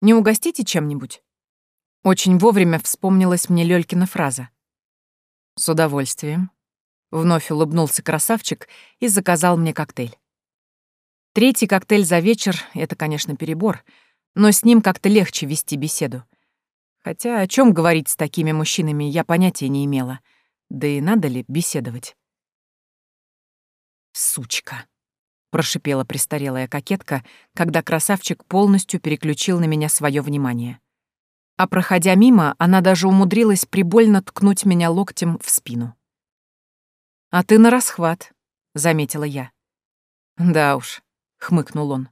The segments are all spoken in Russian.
Не угостите чем-нибудь?» Очень вовремя вспомнилась мне Лёлькина фраза. «С удовольствием». Вновь улыбнулся красавчик и заказал мне коктейль. Третий коктейль за вечер — это, конечно, перебор, но с ним как-то легче вести беседу. Хотя о чем говорить с такими мужчинами я понятия не имела. Да и надо ли беседовать? «Сучка», — прошипела престарелая кокетка, когда красавчик полностью переключил на меня свое внимание. А проходя мимо, она даже умудрилась прибольно ткнуть меня локтем в спину. «А ты на расхват», — заметила я. «Да уж», — хмыкнул он.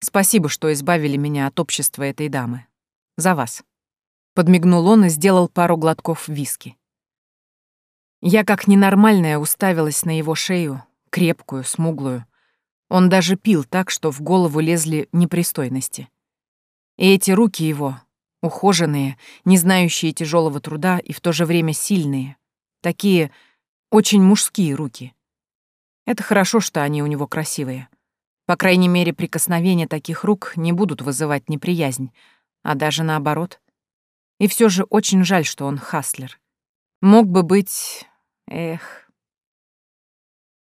«Спасибо, что избавили меня от общества этой дамы. За вас». Подмигнул он и сделал пару глотков виски. Я как ненормальная уставилась на его шею, крепкую, смуглую. Он даже пил так, что в голову лезли непристойности. И эти руки его, ухоженные, не знающие тяжелого труда и в то же время сильные, такие очень мужские руки. Это хорошо, что они у него красивые. По крайней мере, прикосновения таких рук не будут вызывать неприязнь, а даже наоборот. И все же очень жаль, что он хаслер. Мог бы быть... Эх...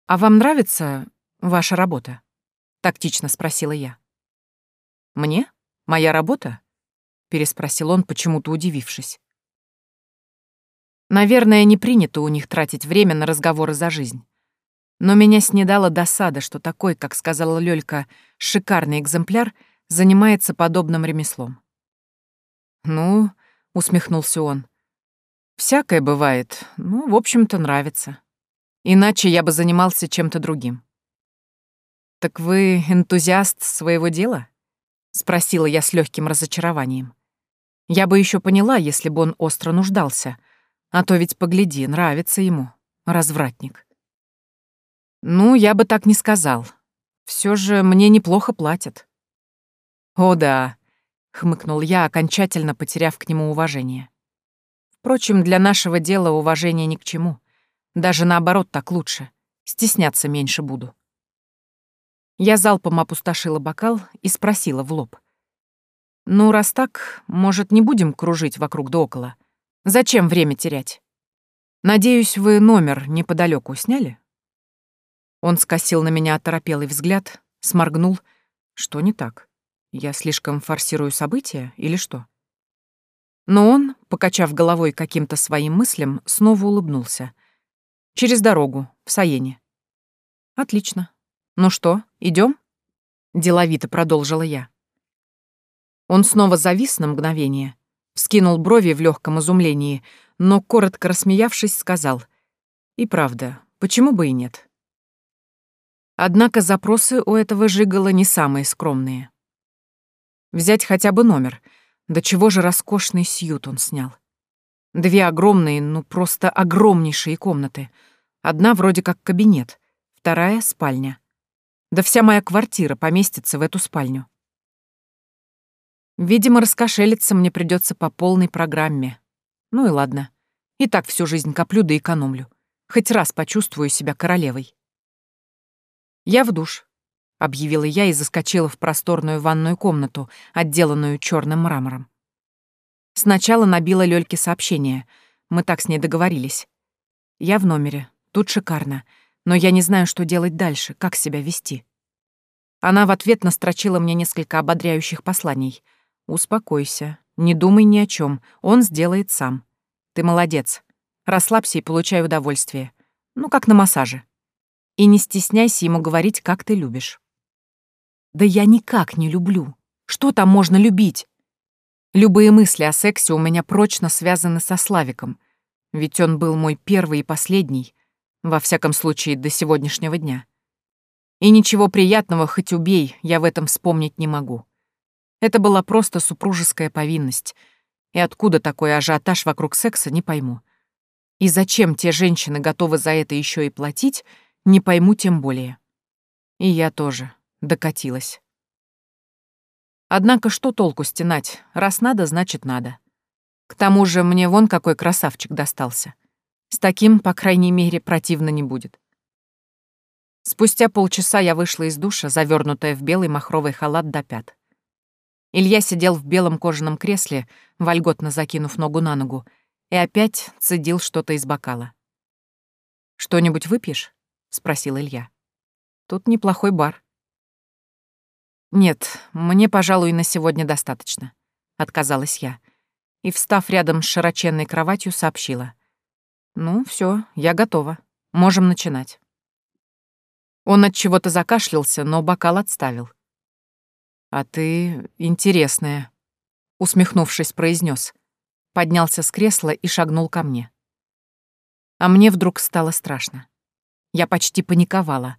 «А вам нравится ваша работа?» — тактично спросила я. «Мне? Моя работа?» — переспросил он, почему-то удивившись. Наверное, не принято у них тратить время на разговоры за жизнь. Но меня снедала досада, что такой, как сказала Лёлька, шикарный экземпляр занимается подобным ремеслом. «Ну», — усмехнулся он, — «всякое бывает. Ну, в общем-то, нравится. Иначе я бы занимался чем-то другим». «Так вы энтузиаст своего дела?» — спросила я с легким разочарованием. Я бы еще поняла, если бы он остро нуждался — а то ведь, погляди, нравится ему, развратник. Ну, я бы так не сказал. Все же мне неплохо платят. О да, хмыкнул я, окончательно потеряв к нему уважение. Впрочем, для нашего дела уважение ни к чему. Даже наоборот так лучше. Стесняться меньше буду. Я залпом опустошила бокал и спросила в лоб. «Ну, раз так, может, не будем кружить вокруг да около? Зачем время терять? Надеюсь, вы номер неподалеку сняли? Он скосил на меня оторопелый взгляд, сморгнул. Что не так? Я слишком форсирую события или что? Но он, покачав головой каким-то своим мыслям, снова улыбнулся. Через дорогу, в Саене. Отлично. Ну что, идем? Деловито продолжила я. Он снова завис на мгновение, Вскинул брови в легком изумлении, но, коротко рассмеявшись, сказал. «И правда, почему бы и нет?» Однако запросы у этого жигала не самые скромные. Взять хотя бы номер. До чего же роскошный сьют он снял. Две огромные, ну просто огромнейшие комнаты. Одна вроде как кабинет, вторая — спальня. Да вся моя квартира поместится в эту спальню. Видимо, раскошелиться мне придется по полной программе. Ну и ладно. И так всю жизнь коплю да экономлю. Хоть раз почувствую себя королевой. «Я в душ», — объявила я и заскочила в просторную ванную комнату, отделанную черным мрамором. Сначала набила Лёльке сообщение. Мы так с ней договорились. Я в номере. Тут шикарно. Но я не знаю, что делать дальше, как себя вести. Она в ответ настрочила мне несколько ободряющих посланий — «Успокойся, не думай ни о чем, он сделает сам. Ты молодец. Расслабься и получай удовольствие. Ну, как на массаже. И не стесняйся ему говорить, как ты любишь». «Да я никак не люблю. Что там можно любить?» Любые мысли о сексе у меня прочно связаны со Славиком, ведь он был мой первый и последний, во всяком случае, до сегодняшнего дня. И ничего приятного, хоть убей, я в этом вспомнить не могу. Это была просто супружеская повинность. И откуда такой ажиотаж вокруг секса, не пойму. И зачем те женщины готовы за это еще и платить, не пойму тем более. И я тоже докатилась. Однако что толку стенать? Раз надо, значит надо. К тому же мне вон какой красавчик достался. С таким, по крайней мере, противно не будет. Спустя полчаса я вышла из душа, завернутая в белый махровый халат до пят. Илья сидел в белом кожаном кресле, вольготно закинув ногу на ногу, и опять цедил что-то из бокала. «Что-нибудь выпьешь?» — спросил Илья. «Тут неплохой бар». «Нет, мне, пожалуй, на сегодня достаточно», — отказалась я. И, встав рядом с широченной кроватью, сообщила. «Ну, все, я готова. Можем начинать». Он от чего-то закашлялся, но бокал отставил. «А ты интересная», — усмехнувшись, произнес. Поднялся с кресла и шагнул ко мне. А мне вдруг стало страшно. Я почти паниковала.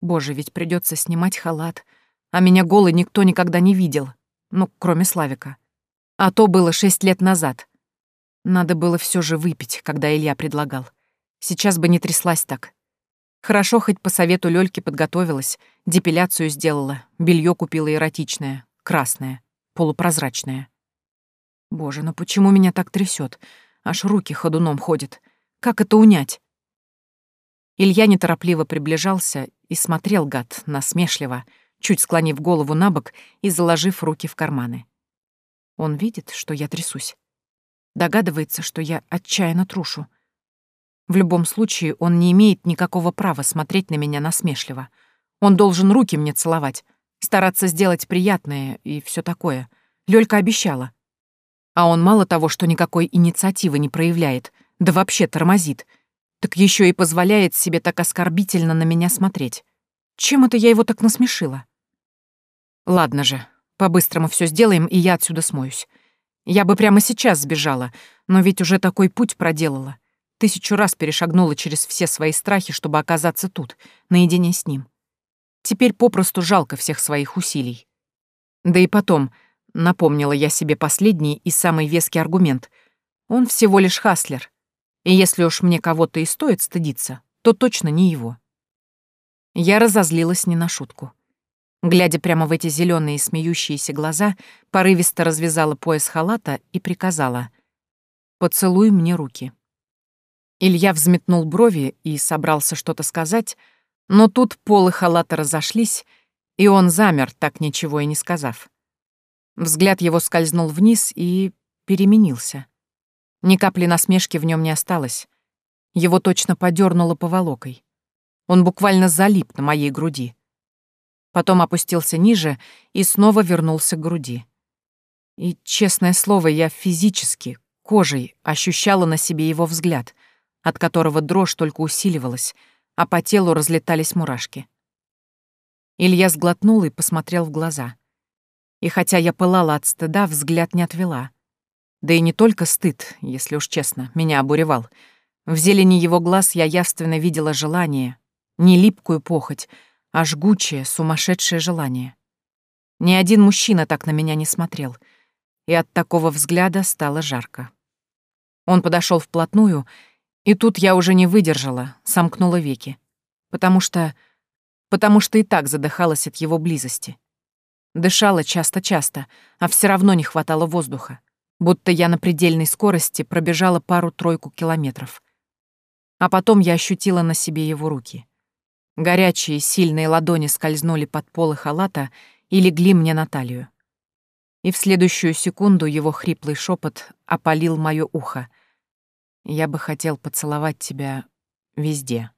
Боже, ведь придется снимать халат, а меня голой никто никогда не видел, ну, кроме Славика. А то было шесть лет назад. Надо было все же выпить, когда Илья предлагал. Сейчас бы не тряслась так. Хорошо, хоть по совету Лёльки подготовилась, депиляцию сделала, белье купила эротичное, красное, полупрозрачное. Боже, ну почему меня так трясет? Аж руки ходуном ходят. Как это унять? Илья неторопливо приближался и смотрел, гад, насмешливо, чуть склонив голову на бок и заложив руки в карманы. Он видит, что я трясусь. Догадывается, что я отчаянно трушу. В любом случае, он не имеет никакого права смотреть на меня насмешливо. Он должен руки мне целовать, стараться сделать приятное и все такое. Лёлька обещала. А он мало того, что никакой инициативы не проявляет, да вообще тормозит, так еще и позволяет себе так оскорбительно на меня смотреть. Чем это я его так насмешила? Ладно же, по-быстрому все сделаем, и я отсюда смоюсь. Я бы прямо сейчас сбежала, но ведь уже такой путь проделала. Тысячу раз перешагнула через все свои страхи, чтобы оказаться тут, наедине с ним. Теперь попросту жалко всех своих усилий. Да и потом, напомнила я себе последний и самый веский аргумент. Он всего лишь хаслер. И если уж мне кого-то и стоит стыдиться, то точно не его. Я разозлилась не на шутку. Глядя прямо в эти зеленые смеющиеся глаза, порывисто развязала пояс халата и приказала «Поцелуй мне руки». Илья взметнул брови и собрался что-то сказать, но тут полы халата разошлись, и он замер, так ничего и не сказав. Взгляд его скользнул вниз и переменился. Ни капли насмешки в нем не осталось. Его точно подернуло поволокой. Он буквально залип на моей груди. Потом опустился ниже и снова вернулся к груди. И, честное слово, я физически, кожей ощущала на себе его взгляд — от которого дрожь только усиливалась, а по телу разлетались мурашки. Илья сглотнул и посмотрел в глаза. И хотя я пылала от стыда, взгляд не отвела. Да и не только стыд, если уж честно, меня обуревал. В зелени его глаз я явственно видела желание, не липкую похоть, а жгучее, сумасшедшее желание. Ни один мужчина так на меня не смотрел, и от такого взгляда стало жарко. Он подошел вплотную и тут я уже не выдержала, сомкнула веки. Потому что... Потому что и так задыхалась от его близости. Дышала часто-часто, а все равно не хватало воздуха. Будто я на предельной скорости пробежала пару-тройку километров. А потом я ощутила на себе его руки. Горячие, сильные ладони скользнули под полы халата и легли мне на талию. И в следующую секунду его хриплый шепот опалил мое ухо — я бы хотел поцеловать тебя везде.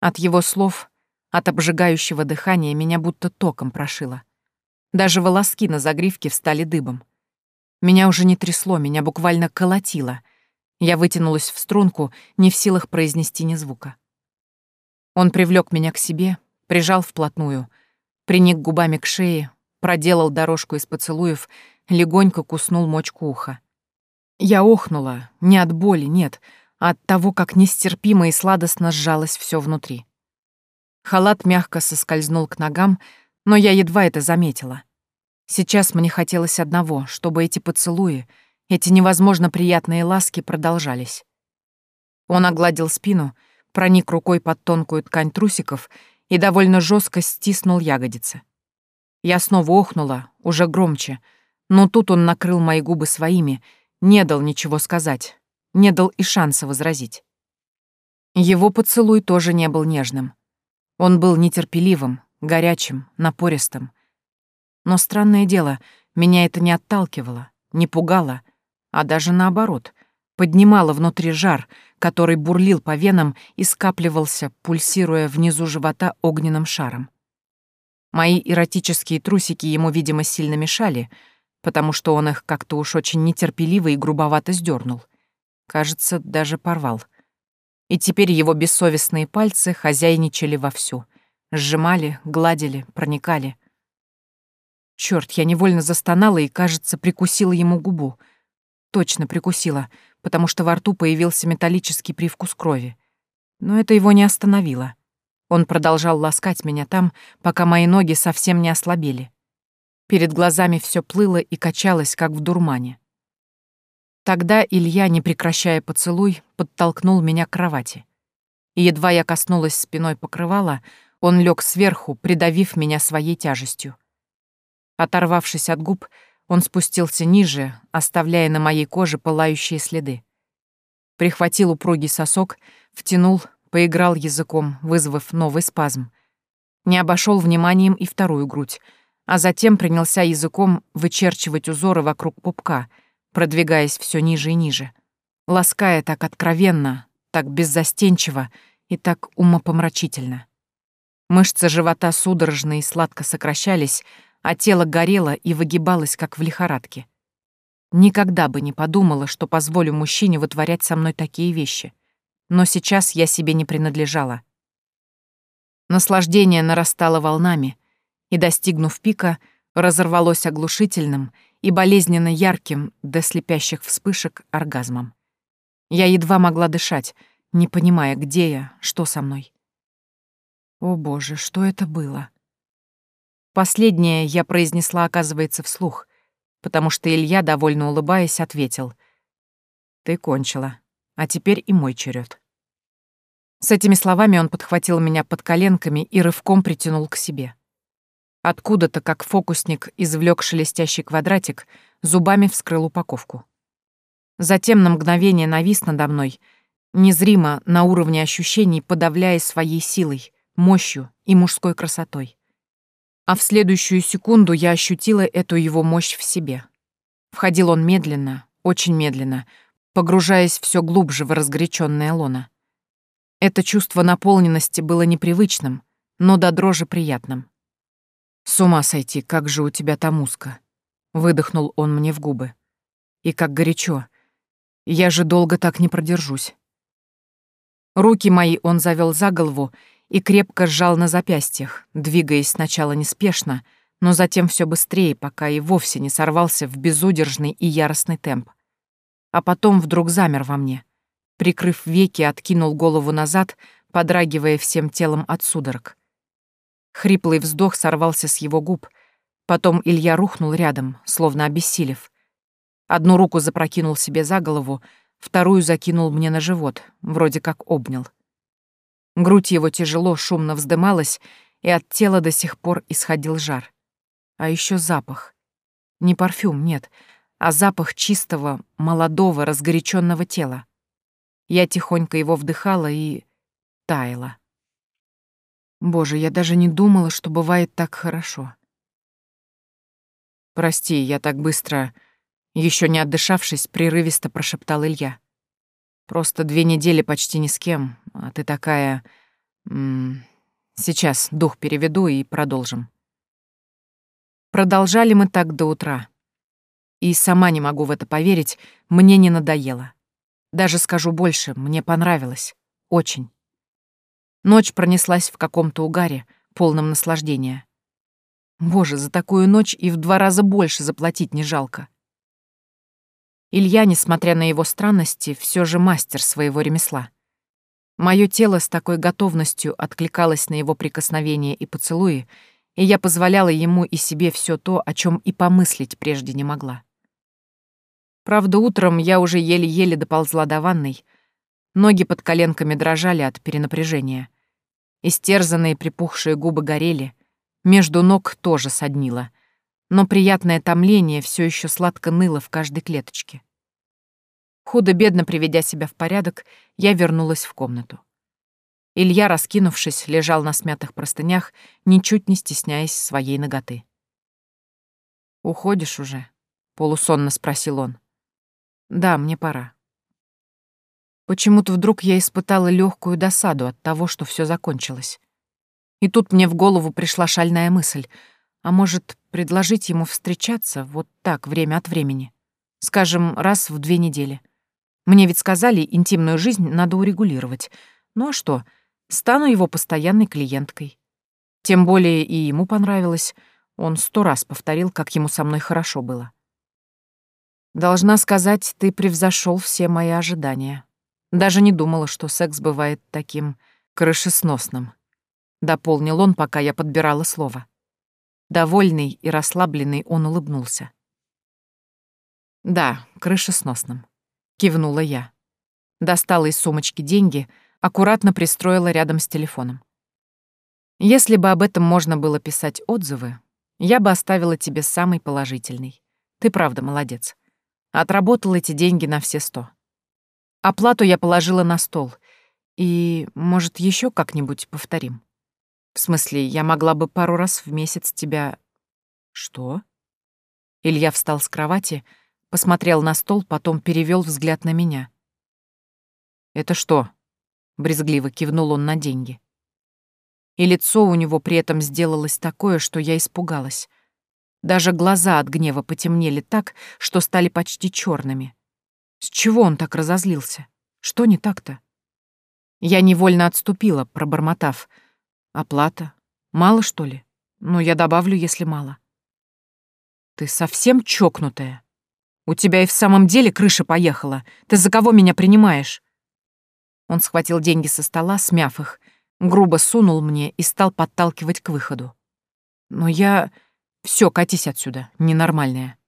От его слов, от обжигающего дыхания меня будто током прошило. Даже волоски на загривке встали дыбом. Меня уже не трясло, меня буквально колотило. Я вытянулась в струнку, не в силах произнести ни звука. Он привлек меня к себе, прижал вплотную, приник губами к шее, проделал дорожку из поцелуев, легонько куснул мочку уха. Я охнула, не от боли, нет, а от того, как нестерпимо и сладостно сжалось все внутри. Халат мягко соскользнул к ногам, но я едва это заметила. Сейчас мне хотелось одного, чтобы эти поцелуи, эти невозможно приятные ласки продолжались. Он огладил спину, проник рукой под тонкую ткань трусиков и довольно жестко стиснул ягодицы. Я снова охнула, уже громче, но тут он накрыл мои губы своими — не дал ничего сказать, не дал и шанса возразить. Его поцелуй тоже не был нежным. Он был нетерпеливым, горячим, напористым. Но странное дело, меня это не отталкивало, не пугало, а даже наоборот, поднимало внутри жар, который бурлил по венам и скапливался, пульсируя внизу живота огненным шаром. Мои эротические трусики ему, видимо, сильно мешали, потому что он их как-то уж очень нетерпеливо и грубовато сдернул. Кажется, даже порвал. И теперь его бессовестные пальцы хозяйничали вовсю. Сжимали, гладили, проникали. Черт, я невольно застонала и, кажется, прикусила ему губу. Точно прикусила, потому что во рту появился металлический привкус крови. Но это его не остановило. Он продолжал ласкать меня там, пока мои ноги совсем не ослабели. Перед глазами все плыло и качалось, как в дурмане. Тогда Илья, не прекращая поцелуй, подтолкнул меня к кровати. И едва я коснулась спиной покрывала, он лег сверху, придавив меня своей тяжестью. Оторвавшись от губ, он спустился ниже, оставляя на моей коже пылающие следы. Прихватил упругий сосок, втянул, поиграл языком, вызвав новый спазм. Не обошел вниманием и вторую грудь, а затем принялся языком вычерчивать узоры вокруг пупка — продвигаясь все ниже и ниже, лаская так откровенно, так беззастенчиво и так умопомрачительно. Мышцы живота судорожно и сладко сокращались, а тело горело и выгибалось, как в лихорадке. Никогда бы не подумала, что позволю мужчине вытворять со мной такие вещи. Но сейчас я себе не принадлежала. Наслаждение нарастало волнами, и, достигнув пика, разорвалось оглушительным и болезненно ярким до слепящих вспышек оргазмом. Я едва могла дышать, не понимая, где я, что со мной. О боже, что это было? Последнее я произнесла, оказывается, вслух, потому что Илья, довольно улыбаясь, ответил. «Ты кончила, а теперь и мой черед. С этими словами он подхватил меня под коленками и рывком притянул к себе. Откуда-то, как фокусник, извлек шелестящий квадратик, зубами вскрыл упаковку. Затем на мгновение навис надо мной, незримо на уровне ощущений, подавляя своей силой, мощью и мужской красотой. А в следующую секунду я ощутила эту его мощь в себе. Входил он медленно, очень медленно, погружаясь все глубже в разгоряченное лоно. Это чувство наполненности было непривычным, но до дрожи приятным. «С ума сойти, как же у тебя там узко!» — выдохнул он мне в губы. «И как горячо! Я же долго так не продержусь!» Руки мои он завел за голову и крепко сжал на запястьях, двигаясь сначала неспешно, но затем все быстрее, пока и вовсе не сорвался в безудержный и яростный темп. А потом вдруг замер во мне. Прикрыв веки, откинул голову назад, подрагивая всем телом от судорог. Хриплый вздох сорвался с его губ. Потом Илья рухнул рядом, словно обессилев. Одну руку запрокинул себе за голову, вторую закинул мне на живот, вроде как обнял. Грудь его тяжело, шумно вздымалась, и от тела до сих пор исходил жар. А еще запах. Не парфюм, нет, а запах чистого, молодого, разгоряченного тела. Я тихонько его вдыхала и таяла. Боже, я даже не думала, что бывает так хорошо. Прости, я так быстро, еще не отдышавшись, прерывисто прошептал Илья. Просто две недели почти ни с кем, а ты такая... М -м, сейчас дух переведу и продолжим. Продолжали мы так до утра. И сама не могу в это поверить, мне не надоело. Даже скажу больше, мне понравилось. Очень. Ночь пронеслась в каком-то угаре, полном наслаждения. Боже, за такую ночь и в два раза больше заплатить не жалко. Илья, несмотря на его странности, все же мастер своего ремесла. Мое тело с такой готовностью откликалось на его прикосновения и поцелуи, и я позволяла ему и себе все то, о чем и помыслить прежде не могла. Правда, утром я уже еле-еле доползла до ванной, Ноги под коленками дрожали от перенапряжения. Истерзанные припухшие губы горели, между ног тоже соднило, но приятное томление все еще сладко ныло в каждой клеточке. Худо-бедно приведя себя в порядок, я вернулась в комнату. Илья, раскинувшись, лежал на смятых простынях, ничуть не стесняясь своей ноготы. «Уходишь уже?» — полусонно спросил он. «Да, мне пора». Почему-то вдруг я испытала легкую досаду от того, что все закончилось. И тут мне в голову пришла шальная мысль. А может, предложить ему встречаться вот так, время от времени? Скажем, раз в две недели. Мне ведь сказали, интимную жизнь надо урегулировать. Ну а что, стану его постоянной клиенткой. Тем более и ему понравилось. Он сто раз повторил, как ему со мной хорошо было. Должна сказать, ты превзошел все мои ожидания. Даже не думала, что секс бывает таким крышесносным. Дополнил он, пока я подбирала слово. Довольный и расслабленный он улыбнулся. «Да, крышесносным», — кивнула я. Достала из сумочки деньги, аккуратно пристроила рядом с телефоном. «Если бы об этом можно было писать отзывы, я бы оставила тебе самый положительный. Ты правда молодец. Отработал эти деньги на все сто. Оплату я положила на стол. И, может, еще как-нибудь повторим? В смысле, я могла бы пару раз в месяц тебя... Что? Илья встал с кровати, посмотрел на стол, потом перевел взгляд на меня. «Это что?» — брезгливо кивнул он на деньги. И лицо у него при этом сделалось такое, что я испугалась. Даже глаза от гнева потемнели так, что стали почти черными. С чего он так разозлился? Что не так-то? Я невольно отступила, пробормотав. Оплата? Мало, что ли? Ну, я добавлю, если мало. Ты совсем чокнутая. У тебя и в самом деле крыша поехала. Ты за кого меня принимаешь? Он схватил деньги со стола, смяв их, грубо сунул мне и стал подталкивать к выходу. Но я... Все, катись отсюда, ненормальная.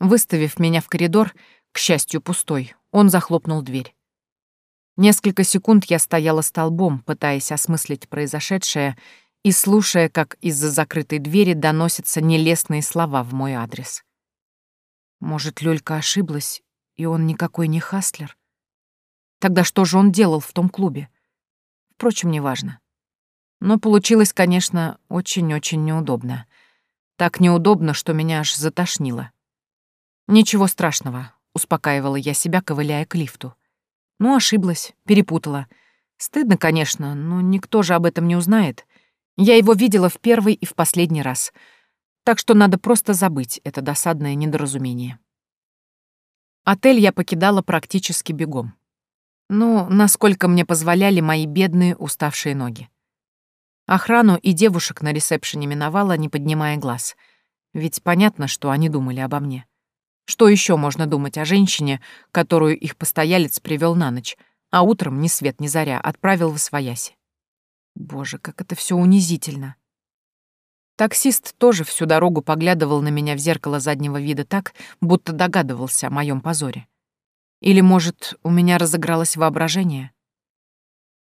Выставив меня в коридор, к счастью, пустой, он захлопнул дверь. Несколько секунд я стояла столбом, пытаясь осмыслить произошедшее и слушая, как из-за закрытой двери доносятся нелестные слова в мой адрес. Может, Лёлька ошиблась, и он никакой не Хастлер? Тогда что же он делал в том клубе? Впрочем, неважно. Но получилось, конечно, очень-очень неудобно. Так неудобно, что меня аж затошнило. Ничего страшного, успокаивала я себя, ковыляя к лифту. Ну, ошиблась, перепутала. Стыдно, конечно, но никто же об этом не узнает. Я его видела в первый и в последний раз. Так что надо просто забыть это досадное недоразумение. Отель я покидала практически бегом. Ну, насколько мне позволяли мои бедные уставшие ноги. Охрану и девушек на ресепшене миновала, не поднимая глаз. Ведь понятно, что они думали обо мне. Что еще можно думать о женщине, которую их постоялец привел на ночь, а утром ни свет ни заря отправил в освояси? Боже, как это все унизительно. Таксист тоже всю дорогу поглядывал на меня в зеркало заднего вида так, будто догадывался о моем позоре. Или, может, у меня разыгралось воображение?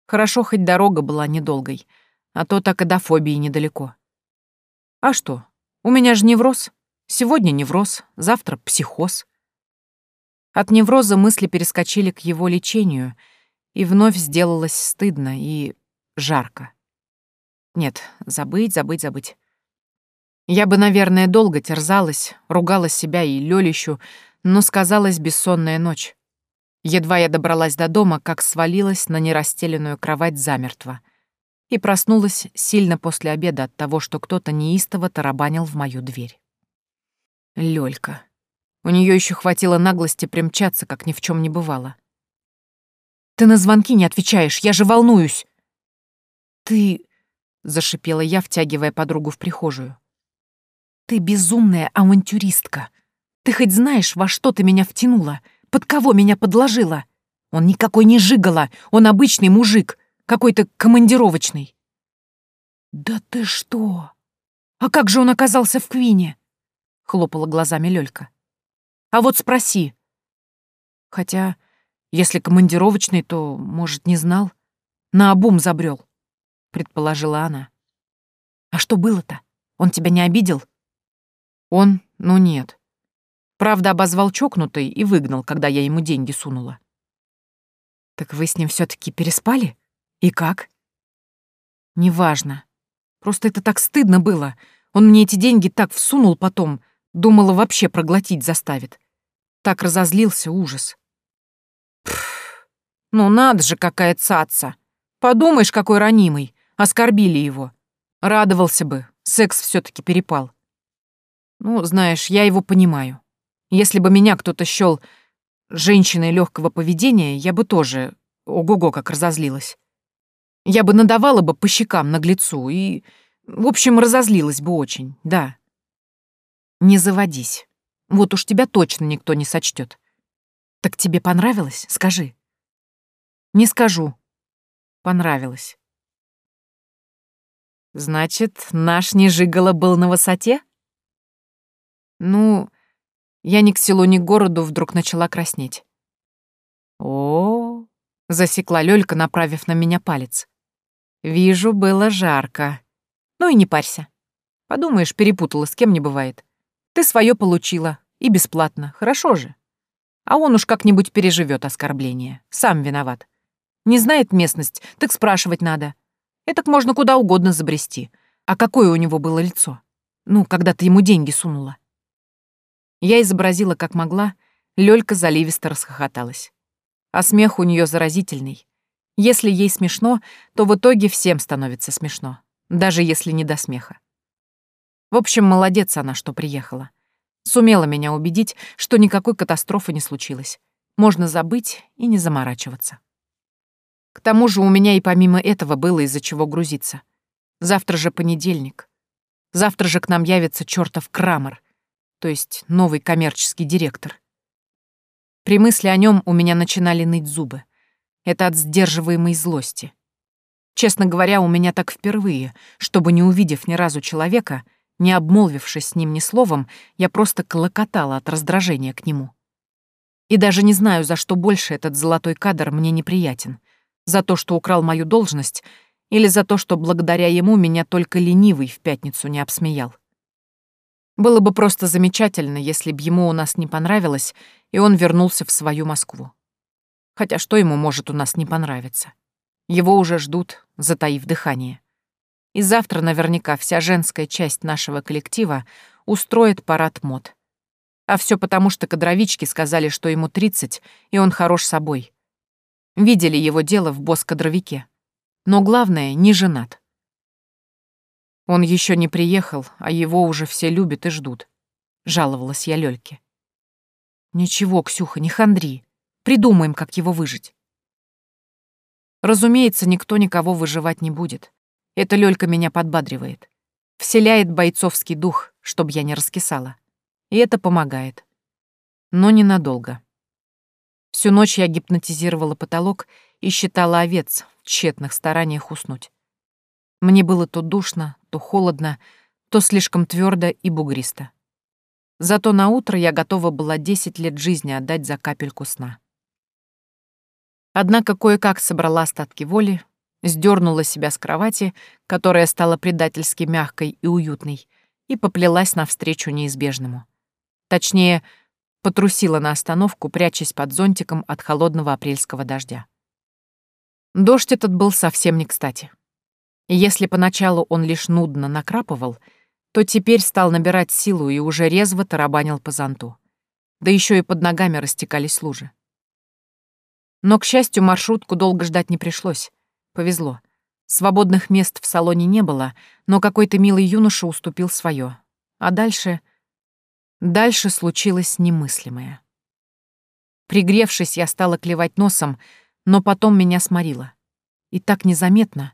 Хорошо, хоть дорога была недолгой, а то так и до фобии недалеко. А что, у меня же невроз. Сегодня невроз, завтра психоз. От невроза мысли перескочили к его лечению, и вновь сделалось стыдно и жарко. Нет, забыть, забыть, забыть. Я бы, наверное, долго терзалась, ругала себя и Лёлищу, но сказалась бессонная ночь. Едва я добралась до дома, как свалилась на нерастеленную кровать замертво. И проснулась сильно после обеда от того, что кто-то неистово тарабанил в мою дверь. Лёлька. У неё ещё хватило наглости примчаться, как ни в чём не бывало. «Ты на звонки не отвечаешь, я же волнуюсь!» «Ты...» — зашипела я, втягивая подругу в прихожую. «Ты безумная авантюристка! Ты хоть знаешь, во что ты меня втянула? Под кого меня подложила? Он никакой не жигала, он обычный мужик, какой-то командировочный». «Да ты что? А как же он оказался в Квине?» — хлопала глазами Лёлька. «А вот спроси». Хотя, если командировочный, то, может, не знал. На обум забрел, предположила она. «А что было-то? Он тебя не обидел?» «Он? Ну нет. Правда, обозвал чокнутой и выгнал, когда я ему деньги сунула». «Так вы с ним все таки переспали? И как?» «Неважно. Просто это так стыдно было. Он мне эти деньги так всунул потом, Думала, вообще проглотить заставит. Так разозлился ужас. Пф, ну надо же, какая цаца. Подумаешь, какой ранимый. Оскорбили его. Радовался бы, секс все таки перепал. Ну, знаешь, я его понимаю. Если бы меня кто-то счёл женщиной легкого поведения, я бы тоже ого-го как разозлилась. Я бы надавала бы по щекам наглецу и, в общем, разозлилась бы очень, да. Не заводись. Вот уж тебя точно никто не сочтет. Так тебе понравилось? Скажи. Не скажу. Понравилось. Значит, наш Нежигало был на высоте? Ну, я ни к селу, ни к городу вдруг начала краснеть. О, -о, -о засекла Лёлька, направив на меня палец. Вижу, было жарко. Ну и не парься. Подумаешь, перепутала, с кем не бывает. Ты свое получила, и бесплатно, хорошо же. А он уж как-нибудь переживет оскорбление. Сам виноват. Не знает местность, так спрашивать надо. Этак можно куда угодно забрести. А какое у него было лицо? Ну, когда ты ему деньги сунула. Я изобразила, как могла, Лёлька заливисто расхохоталась. А смех у нее заразительный. Если ей смешно, то в итоге всем становится смешно, даже если не до смеха. В общем, молодец она, что приехала. Сумела меня убедить, что никакой катастрофы не случилось. Можно забыть и не заморачиваться. К тому же у меня и помимо этого было из-за чего грузиться. Завтра же понедельник. Завтра же к нам явится чертов Крамер, то есть новый коммерческий директор. При мысли о нем у меня начинали ныть зубы. Это от сдерживаемой злости. Честно говоря, у меня так впервые, чтобы не увидев ни разу человека — не обмолвившись с ним ни словом, я просто клокотала от раздражения к нему. И даже не знаю, за что больше этот золотой кадр мне неприятен. За то, что украл мою должность, или за то, что благодаря ему меня только ленивый в пятницу не обсмеял. Было бы просто замечательно, если б ему у нас не понравилось, и он вернулся в свою Москву. Хотя что ему может у нас не понравиться? Его уже ждут, затаив дыхание. И завтра наверняка вся женская часть нашего коллектива устроит парад мод. А все потому, что кадровички сказали, что ему 30, и он хорош собой. Видели его дело в босс-кадровике. Но главное, не женат. Он еще не приехал, а его уже все любят и ждут. Жаловалась я Лёльке. Ничего, Ксюха, не хандри. Придумаем, как его выжить. Разумеется, никто никого выживать не будет. Это Лёлька меня подбадривает. Вселяет бойцовский дух, чтоб я не раскисала. И это помогает. Но ненадолго. Всю ночь я гипнотизировала потолок и считала овец в тщетных стараниях уснуть. Мне было то душно, то холодно, то слишком твердо и бугристо. Зато на утро я готова была 10 лет жизни отдать за капельку сна. Однако кое-как собрала остатки воли, сдернула себя с кровати, которая стала предательски мягкой и уютной, и поплелась навстречу неизбежному. Точнее, потрусила на остановку, прячась под зонтиком от холодного апрельского дождя. Дождь этот был совсем не кстати. Если поначалу он лишь нудно накрапывал, то теперь стал набирать силу и уже резво тарабанил по зонту. Да еще и под ногами растекались лужи. Но, к счастью, маршрутку долго ждать не пришлось. Повезло. Свободных мест в салоне не было, но какой-то милый юноша уступил свое. А дальше... Дальше случилось немыслимое. Пригревшись, я стала клевать носом, но потом меня сморило. И так незаметно.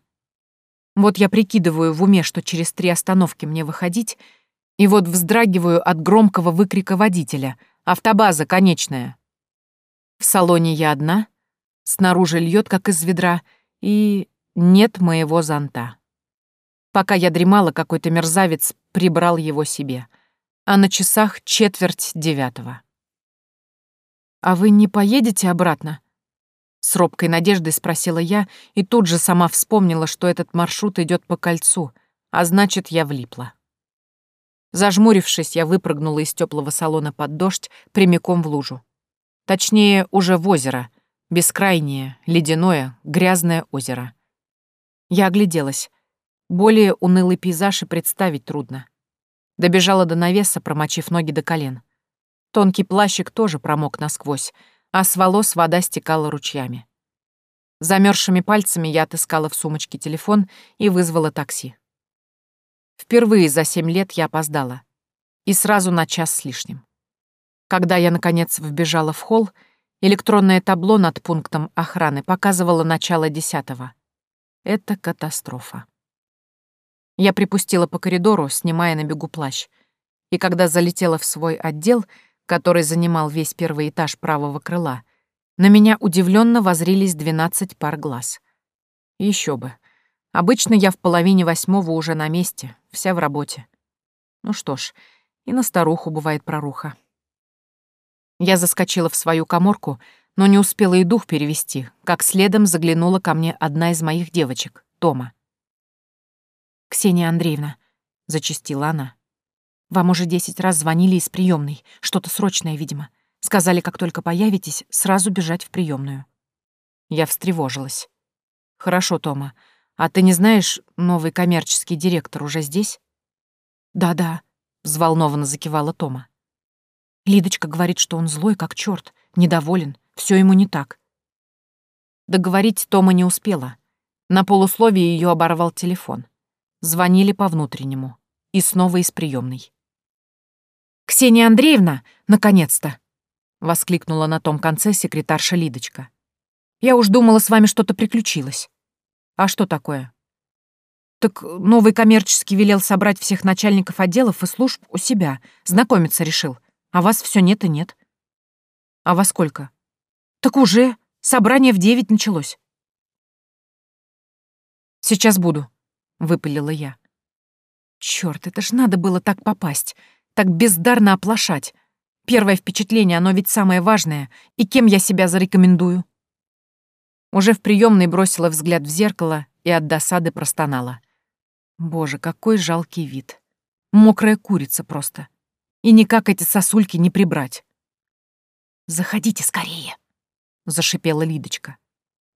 Вот я прикидываю в уме, что через три остановки мне выходить, и вот вздрагиваю от громкого выкрика водителя «Автобаза конечная!». В салоне я одна, снаружи льет, как из ведра — и нет моего зонта. Пока я дремала, какой-то мерзавец прибрал его себе, а на часах четверть девятого. «А вы не поедете обратно?» С робкой надеждой спросила я и тут же сама вспомнила, что этот маршрут идет по кольцу, а значит, я влипла. Зажмурившись, я выпрыгнула из теплого салона под дождь прямиком в лужу. Точнее, уже в озеро — Бескрайнее, ледяное, грязное озеро. Я огляделась. Более унылый пейзаж и представить трудно. Добежала до навеса, промочив ноги до колен. Тонкий плащик тоже промок насквозь, а с волос вода стекала ручьями. Замерзшими пальцами я отыскала в сумочке телефон и вызвала такси. Впервые за семь лет я опоздала. И сразу на час с лишним. Когда я, наконец, вбежала в холл, электронное табло над пунктом охраны показывало начало десятого. Это катастрофа. Я припустила по коридору, снимая на бегу плащ, и когда залетела в свой отдел, который занимал весь первый этаж правого крыла, на меня удивленно возрились двенадцать пар глаз. Еще бы. Обычно я в половине восьмого уже на месте, вся в работе. Ну что ж, и на старуху бывает проруха. Я заскочила в свою коморку, но не успела и дух перевести, как следом заглянула ко мне одна из моих девочек, Тома. «Ксения Андреевна», — зачастила она, — «вам уже десять раз звонили из приемной, что-то срочное, видимо. Сказали, как только появитесь, сразу бежать в приемную. Я встревожилась. «Хорошо, Тома. А ты не знаешь, новый коммерческий директор уже здесь?» «Да-да», — взволнованно закивала Тома. Лидочка говорит, что он злой, как черт, недоволен, все ему не так. Договорить Тома не успела. На полусловие ее оборвал телефон. Звонили по внутреннему. И снова из приемной. «Ксения Андреевна, наконец-то!» — воскликнула на том конце секретарша Лидочка. «Я уж думала, с вами что-то приключилось». «А что такое?» «Так новый коммерческий велел собрать всех начальников отделов и служб у себя. Знакомиться решил. А вас все нет и нет». «А во сколько?» «Так уже. Собрание в девять началось». «Сейчас буду», выпалила я. Черт, это ж надо было так попасть, так бездарно оплошать. Первое впечатление, оно ведь самое важное, и кем я себя зарекомендую? Уже в приемной бросила взгляд в зеркало и от досады простонала. Боже, какой жалкий вид. Мокрая курица просто. И никак эти сосульки не прибрать. «Заходите скорее», — зашипела Лидочка.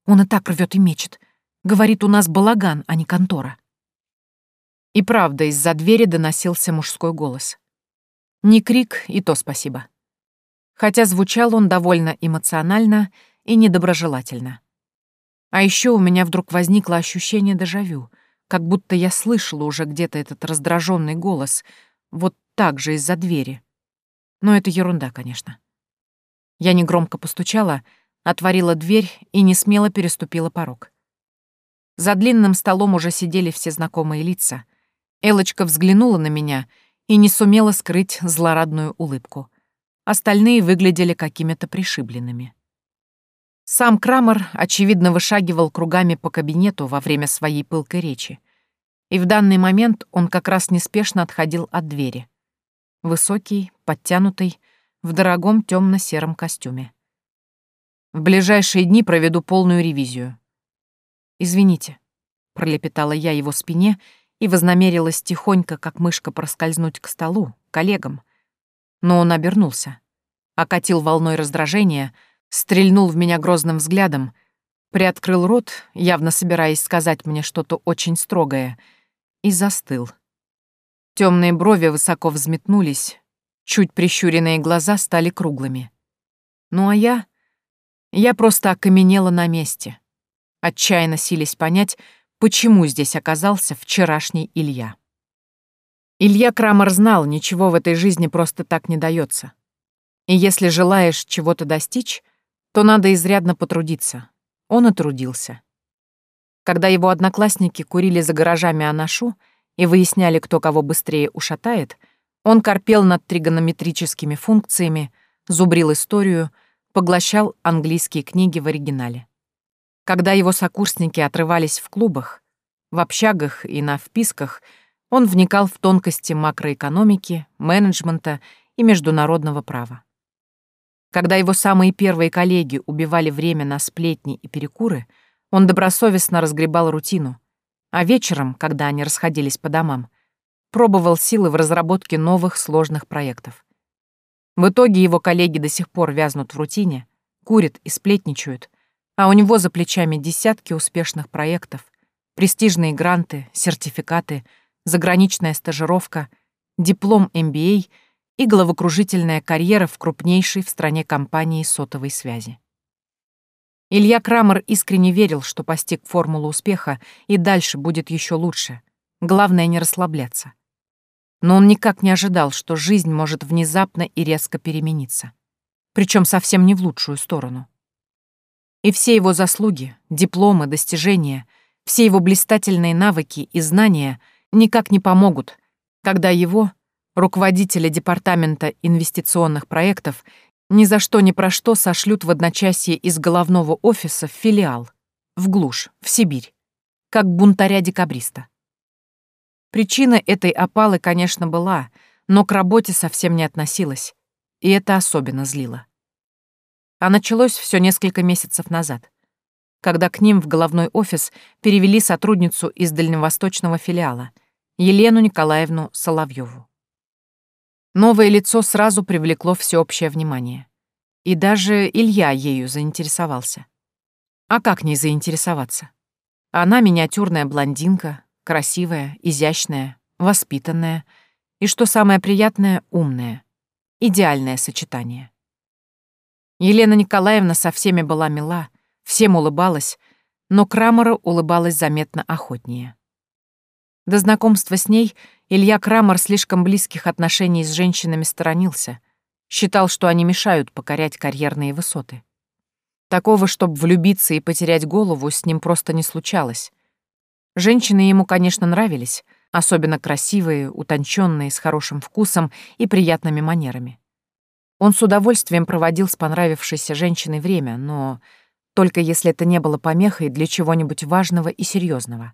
«Он и так рвет и мечет. Говорит, у нас балаган, а не контора». И правда, из-за двери доносился мужской голос. Не крик, и то спасибо. Хотя звучал он довольно эмоционально и недоброжелательно. А еще у меня вдруг возникло ощущение дежавю, как будто я слышала уже где-то этот раздраженный голос, вот так же из-за двери. Но это ерунда, конечно. Я негромко постучала, отворила дверь и не смело переступила порог. За длинным столом уже сидели все знакомые лица — Элочка взглянула на меня и не сумела скрыть злорадную улыбку. Остальные выглядели какими-то пришибленными. Сам Крамер, очевидно, вышагивал кругами по кабинету во время своей пылкой речи. И в данный момент он как раз неспешно отходил от двери. Высокий, подтянутый, в дорогом темно сером костюме. В ближайшие дни проведу полную ревизию. «Извините», — пролепетала я его спине и вознамерилась тихонько, как мышка, проскользнуть к столу, коллегам. Но он обернулся, окатил волной раздражения, стрельнул в меня грозным взглядом, приоткрыл рот, явно собираясь сказать мне что-то очень строгое, и застыл. Темные брови высоко взметнулись, чуть прищуренные глаза стали круглыми. Ну а я... Я просто окаменела на месте, отчаянно сились понять, почему здесь оказался вчерашний Илья. Илья Крамер знал, ничего в этой жизни просто так не дается. И если желаешь чего-то достичь, то надо изрядно потрудиться. Он и трудился. Когда его одноклассники курили за гаражами Анашу и выясняли, кто кого быстрее ушатает, он корпел над тригонометрическими функциями, зубрил историю, поглощал английские книги в оригинале. Когда его сокурсники отрывались в клубах, в общагах и на вписках, он вникал в тонкости макроэкономики, менеджмента и международного права. Когда его самые первые коллеги убивали время на сплетни и перекуры, он добросовестно разгребал рутину, а вечером, когда они расходились по домам, пробовал силы в разработке новых сложных проектов. В итоге его коллеги до сих пор вязнут в рутине, курят и сплетничают, а у него за плечами десятки успешных проектов, престижные гранты, сертификаты, заграничная стажировка диплом MBA и головокружительная карьера в крупнейшей в стране компании сотовой связи. Илья Крамер искренне верил, что постиг формулу успеха и дальше будет еще лучше. Главное не расслабляться. Но он никак не ожидал, что жизнь может внезапно и резко перемениться. Причем совсем не в лучшую сторону. И все его заслуги, дипломы, достижения, все его блистательные навыки и знания никак не помогут, когда его, руководителя департамента инвестиционных проектов, ни за что ни про что сошлют в одночасье из головного офиса в филиал, в глушь, в Сибирь, как бунтаря-декабриста. Причина этой опалы, конечно, была, но к работе совсем не относилась, и это особенно злило. А началось все несколько месяцев назад, когда к ним в головной офис перевели сотрудницу из дальневосточного филиала, Елену Николаевну Соловьеву. Новое лицо сразу привлекло всеобщее внимание. И даже Илья ею заинтересовался. А как не заинтересоваться? Она миниатюрная блондинка, красивая, изящная, воспитанная и, что самое приятное, умная. Идеальное сочетание. Елена Николаевна со всеми была мила, всем улыбалась, но Крамеру улыбалась заметно охотнее. До знакомства с ней Илья Крамер слишком близких отношений с женщинами сторонился, считал, что они мешают покорять карьерные высоты. Такого, чтобы влюбиться и потерять голову, с ним просто не случалось. Женщины ему, конечно, нравились, особенно красивые, утонченные, с хорошим вкусом и приятными манерами. Он с удовольствием проводил с понравившейся женщиной время, но только если это не было помехой для чего-нибудь важного и серьезного.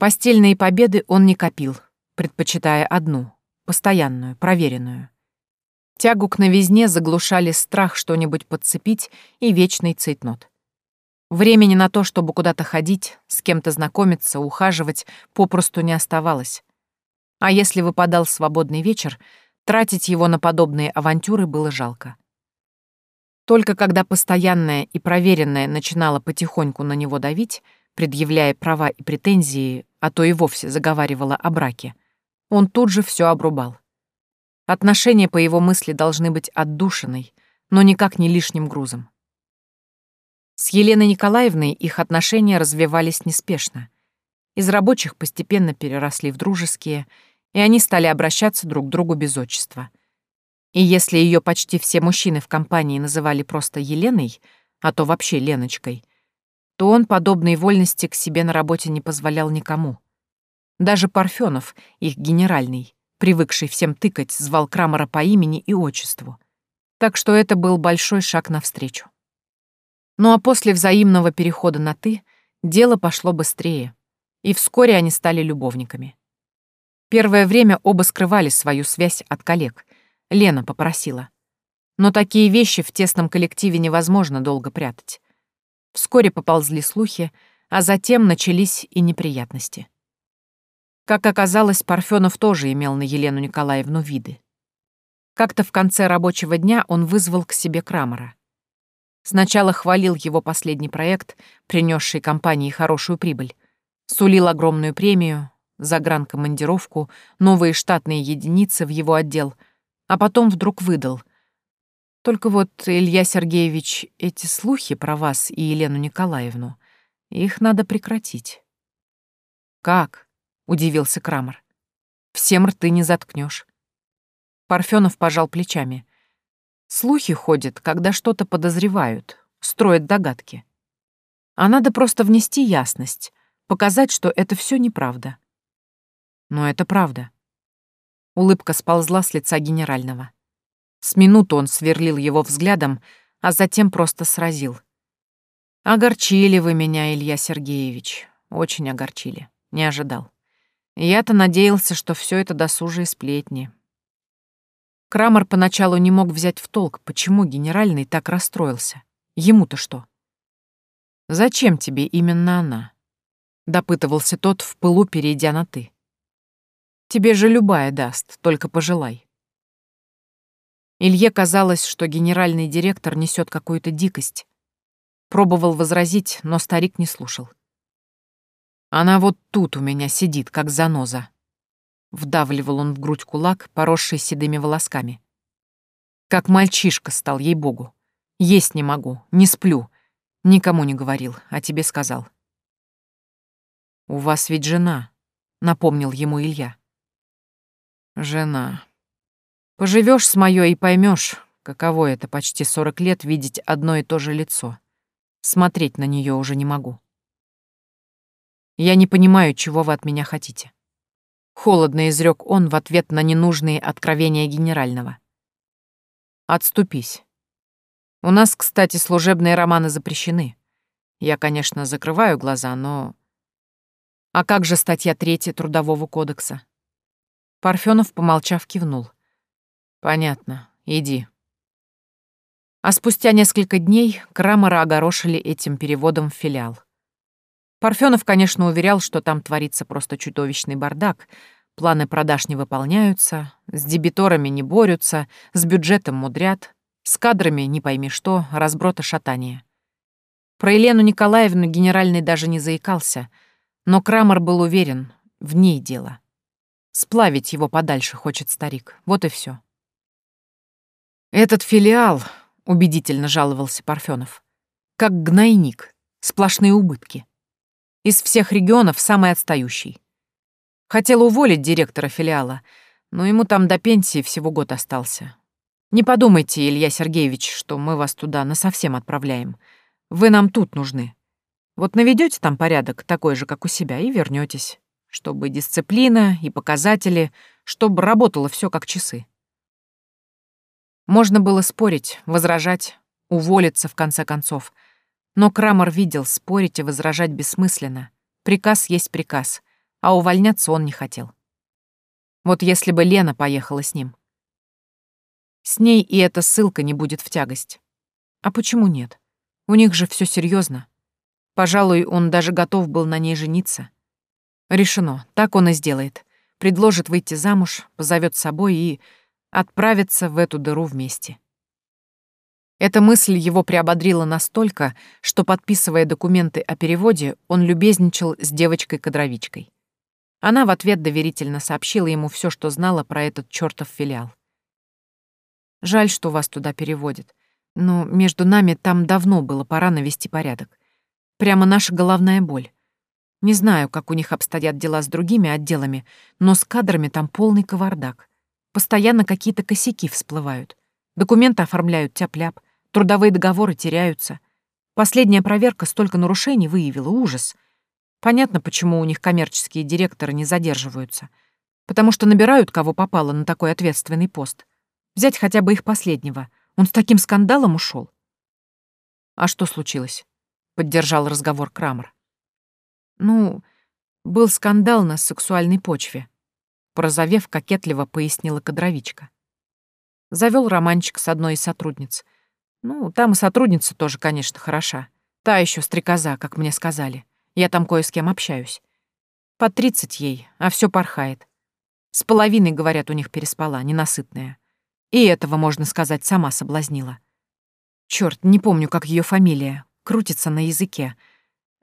Постельные победы он не копил, предпочитая одну, постоянную, проверенную. Тягу к новизне заглушали страх что-нибудь подцепить и вечный цейтнот. Времени на то, чтобы куда-то ходить, с кем-то знакомиться, ухаживать, попросту не оставалось. А если выпадал свободный вечер, Тратить его на подобные авантюры было жалко. Только когда постоянное и проверенное начинало потихоньку на него давить, предъявляя права и претензии, а то и вовсе заговаривала о браке, он тут же все обрубал. Отношения, по его мысли, должны быть отдушиной, но никак не лишним грузом. С Еленой Николаевной их отношения развивались неспешно. Из рабочих постепенно переросли в дружеские — и они стали обращаться друг к другу без отчества. И если ее почти все мужчины в компании называли просто Еленой, а то вообще Леночкой, то он подобной вольности к себе на работе не позволял никому. Даже Парфенов, их генеральный, привыкший всем тыкать, звал Крамера по имени и отчеству. Так что это был большой шаг навстречу. Ну а после взаимного перехода на «ты» дело пошло быстрее, и вскоре они стали любовниками. Первое время оба скрывали свою связь от коллег. Лена попросила. Но такие вещи в тесном коллективе невозможно долго прятать. Вскоре поползли слухи, а затем начались и неприятности. Как оказалось, Парфенов тоже имел на Елену Николаевну виды. Как-то в конце рабочего дня он вызвал к себе Крамера. Сначала хвалил его последний проект, принесший компании хорошую прибыль, сулил огромную премию, загранкомандировку, новые штатные единицы в его отдел, а потом вдруг выдал. Только вот, Илья Сергеевич, эти слухи про вас и Елену Николаевну, их надо прекратить. «Как?» — удивился Крамер. «Всем рты не заткнешь. Парфенов пожал плечами. Слухи ходят, когда что-то подозревают, строят догадки. А надо просто внести ясность, показать, что это все неправда. Но это правда. Улыбка сползла с лица генерального. С минуту он сверлил его взглядом, а затем просто сразил. «Огорчили вы меня, Илья Сергеевич. Очень огорчили. Не ожидал. Я-то надеялся, что все это досужие сплетни». Крамер поначалу не мог взять в толк, почему генеральный так расстроился. Ему-то что? «Зачем тебе именно она?» — допытывался тот, в пылу перейдя на «ты». Тебе же любая даст, только пожелай. Илье казалось, что генеральный директор несет какую-то дикость. Пробовал возразить, но старик не слушал. Она вот тут у меня сидит, как заноза. Вдавливал он в грудь кулак, поросший седыми волосками. Как мальчишка стал, ей-богу. Есть не могу, не сплю. Никому не говорил, а тебе сказал. «У вас ведь жена», — напомнил ему Илья. «Жена. Поживешь с моей и поймешь, каково это почти сорок лет видеть одно и то же лицо. Смотреть на нее уже не могу. Я не понимаю, чего вы от меня хотите. Холодно изрек он в ответ на ненужные откровения генерального. Отступись. У нас, кстати, служебные романы запрещены. Я, конечно, закрываю глаза, но... А как же статья третья Трудового кодекса? Парфенов, помолчав, кивнул. Понятно. Иди. А спустя несколько дней Крамера огорошили этим переводом в филиал. Парфенов, конечно, уверял, что там творится просто чудовищный бардак. Планы продаж не выполняются, с дебиторами не борются, с бюджетом мудрят, с кадрами не пойми что, разброта шатания. Про Елену Николаевну генеральный даже не заикался, но Крамер был уверен, в ней дело. Сплавить его подальше хочет старик, вот и все. Этот филиал, убедительно жаловался Парфенов. Как гнойник, сплошные убытки. Из всех регионов самый отстающий. Хотел уволить директора филиала, но ему там до пенсии всего год остался. Не подумайте, Илья Сергеевич, что мы вас туда насовсем отправляем. Вы нам тут нужны. Вот наведете там порядок, такой же, как у себя, и вернетесь, чтобы дисциплина и показатели, чтобы работало все как часы. Можно было спорить, возражать, уволиться в конце концов. Но Крамер видел, спорить и возражать бессмысленно. Приказ есть приказ, а увольняться он не хотел. Вот если бы Лена поехала с ним. С ней и эта ссылка не будет в тягость. А почему нет? У них же все серьезно. Пожалуй, он даже готов был на ней жениться. Решено, так он и сделает. Предложит выйти замуж, позовет с собой и отправиться в эту дыру вместе. Эта мысль его приободрила настолько, что, подписывая документы о переводе, он любезничал с девочкой-кадровичкой. Она в ответ доверительно сообщила ему все, что знала про этот чертов филиал. «Жаль, что вас туда переводят. Но между нами там давно было пора навести порядок. Прямо наша головная боль. Не знаю, как у них обстоят дела с другими отделами, но с кадрами там полный кавардак. Постоянно какие-то косяки всплывают. Документы оформляют тяп-ляп, трудовые договоры теряются. Последняя проверка столько нарушений выявила ужас. Понятно, почему у них коммерческие директоры не задерживаются. Потому что набирают кого попало на такой ответственный пост. Взять хотя бы их последнего. Он с таким скандалом ушел. А что случилось? Поддержал разговор Крамер. Ну, был скандал на сексуальной почве. Порозовев, кокетливо пояснила кадровичка. Завел романчик с одной из сотрудниц. Ну, там и сотрудница тоже, конечно, хороша. Та еще стрекоза, как мне сказали. Я там кое с кем общаюсь. По тридцать ей, а все порхает. С половиной, говорят, у них переспала, ненасытная. И этого, можно сказать, сама соблазнила. Черт, не помню, как ее фамилия. Крутится на языке.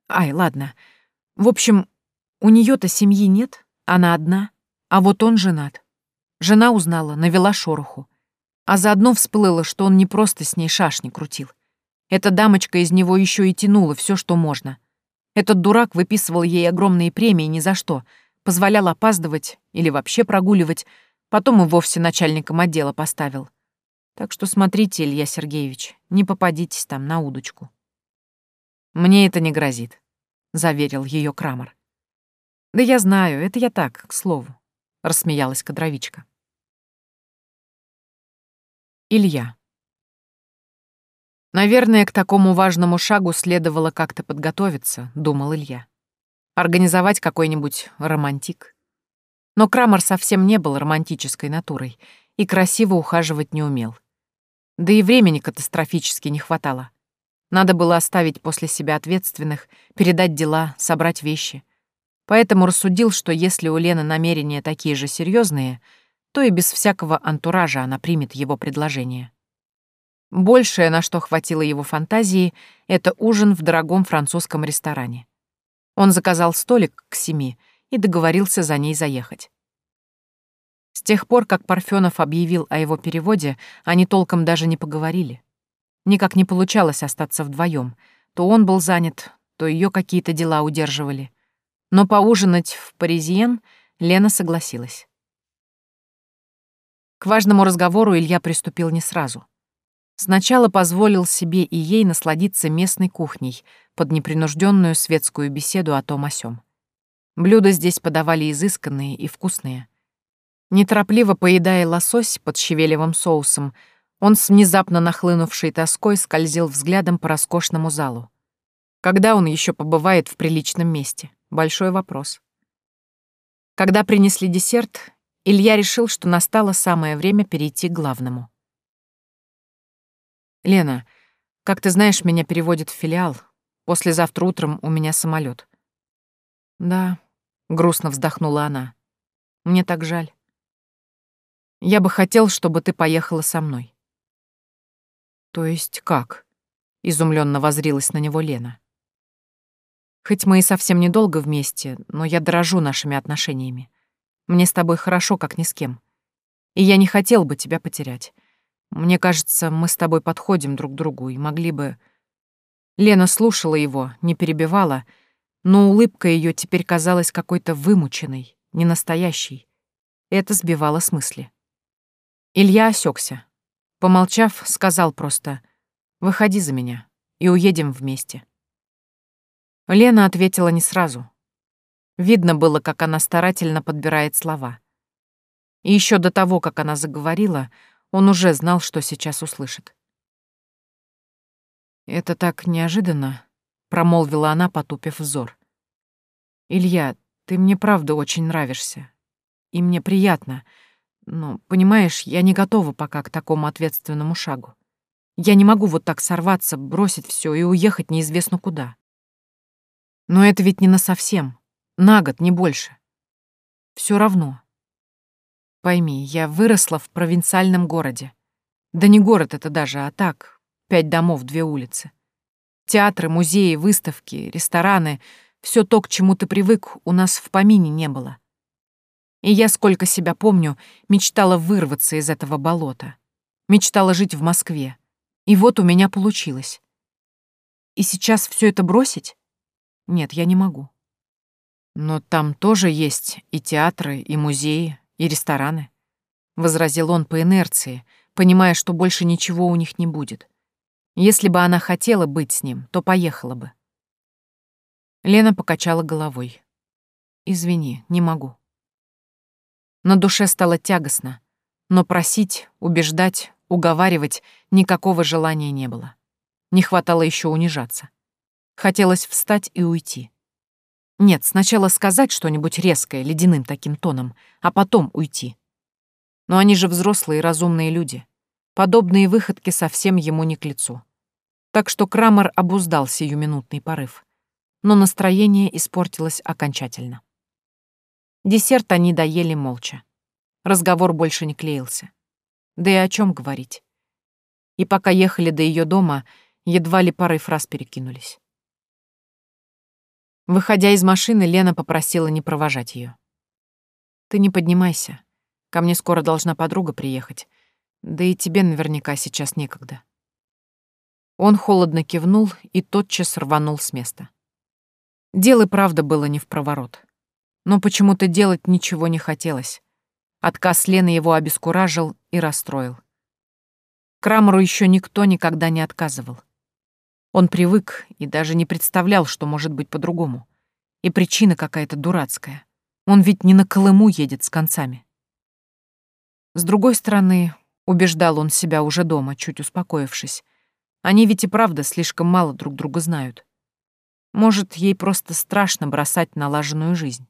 Ай, ладно. В общем, у нее то семьи нет, она одна. А вот он женат. Жена узнала, навела шороху. А заодно всплыло, что он не просто с ней шашни крутил. Эта дамочка из него еще и тянула все, что можно. Этот дурак выписывал ей огромные премии ни за что, позволял опаздывать или вообще прогуливать, потом и вовсе начальником отдела поставил. Так что смотрите, Илья Сергеевич, не попадитесь там на удочку. «Мне это не грозит», — заверил ее Крамер. «Да я знаю, это я так, к слову рассмеялась кадровичка. Илья. Наверное, к такому важному шагу следовало как-то подготовиться, думал Илья. Организовать какой-нибудь романтик. Но Крамер совсем не был романтической натурой и красиво ухаживать не умел. Да и времени катастрофически не хватало. Надо было оставить после себя ответственных, передать дела, собрать вещи. Поэтому рассудил, что если у Лены намерения такие же серьезные, то и без всякого антуража она примет его предложение. Большее, на что хватило его фантазии, это ужин в дорогом французском ресторане. Он заказал столик к семи и договорился за ней заехать. С тех пор, как Парфенов объявил о его переводе, они толком даже не поговорили. Никак не получалось остаться вдвоем. То он был занят, то ее какие-то дела удерживали. Но поужинать в Паризиен Лена согласилась. К важному разговору Илья приступил не сразу. Сначала позволил себе и ей насладиться местной кухней под непринужденную светскую беседу о том о сём. Блюда здесь подавали изысканные и вкусные. Неторопливо поедая лосось под щавелевым соусом, он с внезапно нахлынувшей тоской скользил взглядом по роскошному залу. Когда он еще побывает в приличном месте? Большой вопрос. Когда принесли десерт, Илья решил, что настало самое время перейти к главному. «Лена, как ты знаешь, меня переводят в филиал. Послезавтра утром у меня самолет. «Да», — грустно вздохнула она. «Мне так жаль. Я бы хотел, чтобы ты поехала со мной». «То есть как?» — изумленно возрилась на него Лена. «Хоть мы и совсем недолго вместе, но я дорожу нашими отношениями. Мне с тобой хорошо, как ни с кем. И я не хотел бы тебя потерять. Мне кажется, мы с тобой подходим друг к другу и могли бы...» Лена слушала его, не перебивала, но улыбка ее теперь казалась какой-то вымученной, ненастоящей. Это сбивало с мысли. Илья осекся. Помолчав, сказал просто «Выходи за меня, и уедем вместе». Лена ответила не сразу, Видно было, как она старательно подбирает слова. И еще до того, как она заговорила, он уже знал, что сейчас услышит. «Это так неожиданно», — промолвила она, потупив взор. «Илья, ты мне правда очень нравишься. И мне приятно. Но, понимаешь, я не готова пока к такому ответственному шагу. Я не могу вот так сорваться, бросить все и уехать неизвестно куда. Но это ведь не насовсем. На год, не больше. Все равно. Пойми, я выросла в провинциальном городе. Да не город это даже, а так, пять домов, две улицы. Театры, музеи, выставки, рестораны — все то, к чему ты привык, у нас в помине не было. И я, сколько себя помню, мечтала вырваться из этого болота. Мечтала жить в Москве. И вот у меня получилось. И сейчас все это бросить? Нет, я не могу. «Но там тоже есть и театры, и музеи, и рестораны», — возразил он по инерции, понимая, что больше ничего у них не будет. Если бы она хотела быть с ним, то поехала бы. Лена покачала головой. «Извини, не могу». На душе стало тягостно, но просить, убеждать, уговаривать никакого желания не было. Не хватало еще унижаться. Хотелось встать и уйти. Нет, сначала сказать что-нибудь резкое, ледяным таким тоном, а потом уйти. Но они же взрослые и разумные люди. Подобные выходки совсем ему не к лицу. Так что Крамер обуздал сиюминутный порыв. Но настроение испортилось окончательно. Десерт они доели молча. Разговор больше не клеился. Да и о чем говорить. И пока ехали до ее дома, едва ли пары фраз перекинулись. Выходя из машины, Лена попросила не провожать ее. «Ты не поднимайся. Ко мне скоро должна подруга приехать. Да и тебе наверняка сейчас некогда». Он холодно кивнул и тотчас рванул с места. Дело правда было не в проворот. Но почему-то делать ничего не хотелось. Отказ Лены его обескуражил и расстроил. Крамеру еще никто никогда не отказывал. Он привык и даже не представлял, что может быть по-другому. И причина какая-то дурацкая. Он ведь не на Колыму едет с концами. С другой стороны, убеждал он себя уже дома, чуть успокоившись, они ведь и правда слишком мало друг друга знают. Может, ей просто страшно бросать налаженную жизнь.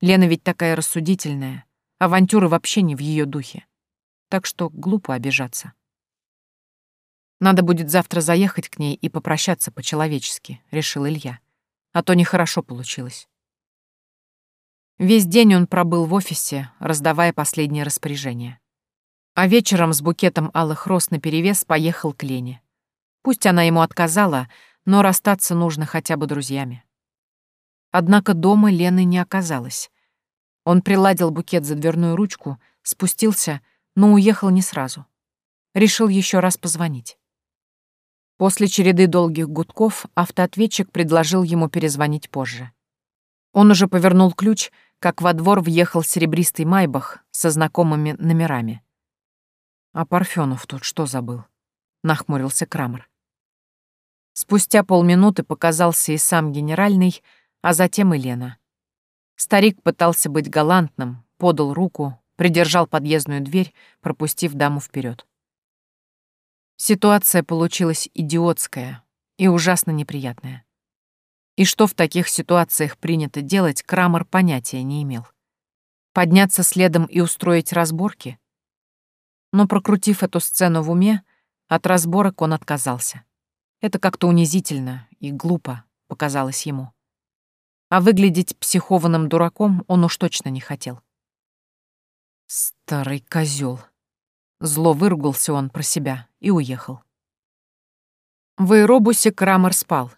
Лена ведь такая рассудительная, авантюры вообще не в ее духе. Так что глупо обижаться. Надо будет завтра заехать к ней и попрощаться по-человечески, решил Илья. А то нехорошо получилось. Весь день он пробыл в офисе, раздавая последние распоряжения. А вечером с букетом алых роз наперевес поехал к Лене. Пусть она ему отказала, но расстаться нужно хотя бы друзьями. Однако дома Лены не оказалось. Он приладил букет за дверную ручку, спустился, но уехал не сразу. Решил еще раз позвонить. После череды долгих гудков автоответчик предложил ему перезвонить позже. Он уже повернул ключ, как во двор въехал серебристый майбах со знакомыми номерами. «А Парфенов тут что забыл?» — нахмурился Крамер. Спустя полминуты показался и сам генеральный, а затем и Лена. Старик пытался быть галантным, подал руку, придержал подъездную дверь, пропустив даму вперед. Ситуация получилась идиотская и ужасно неприятная. И что в таких ситуациях принято делать, Крамер понятия не имел. Подняться следом и устроить разборки? Но прокрутив эту сцену в уме, от разборок он отказался. Это как-то унизительно и глупо показалось ему. А выглядеть психованным дураком он уж точно не хотел. Старый козел. Зло выругался он про себя и уехал. В аэробусе Крамер спал.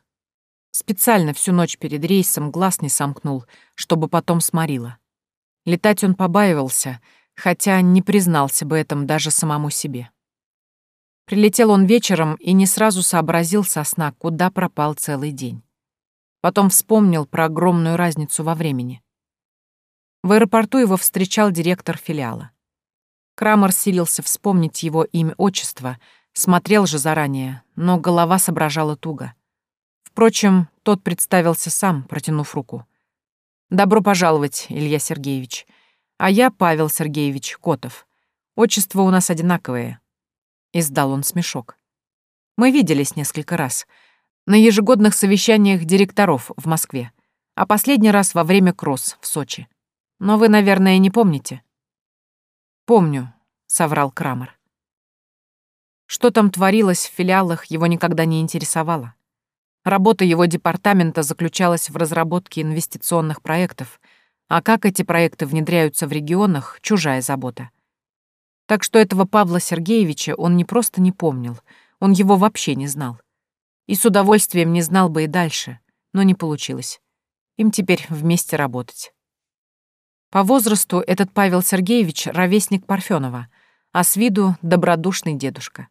Специально всю ночь перед рейсом глаз не сомкнул, чтобы потом сморило. Летать он побаивался, хотя не признался бы этом даже самому себе. Прилетел он вечером и не сразу сообразил со сна, куда пропал целый день. Потом вспомнил про огромную разницу во времени. В аэропорту его встречал директор филиала. Крамер силился вспомнить его имя-отчество, смотрел же заранее, но голова соображала туго. Впрочем, тот представился сам, протянув руку. «Добро пожаловать, Илья Сергеевич. А я Павел Сергеевич Котов. Отчество у нас одинаковое, Издал он смешок. Мы виделись несколько раз. На ежегодных совещаниях директоров в Москве. А последний раз во время кросс в Сочи. Но вы, наверное, не помните. Помню, соврал Крамер. Что там творилось в филиалах, его никогда не интересовало. Работа его департамента заключалась в разработке инвестиционных проектов, а как эти проекты внедряются в регионах — чужая забота. Так что этого Павла Сергеевича он не просто не помнил, он его вообще не знал. И с удовольствием не знал бы и дальше, но не получилось. Им теперь вместе работать. По возрасту этот Павел Сергеевич — ровесник Парфёнова, а с виду — добродушный дедушка.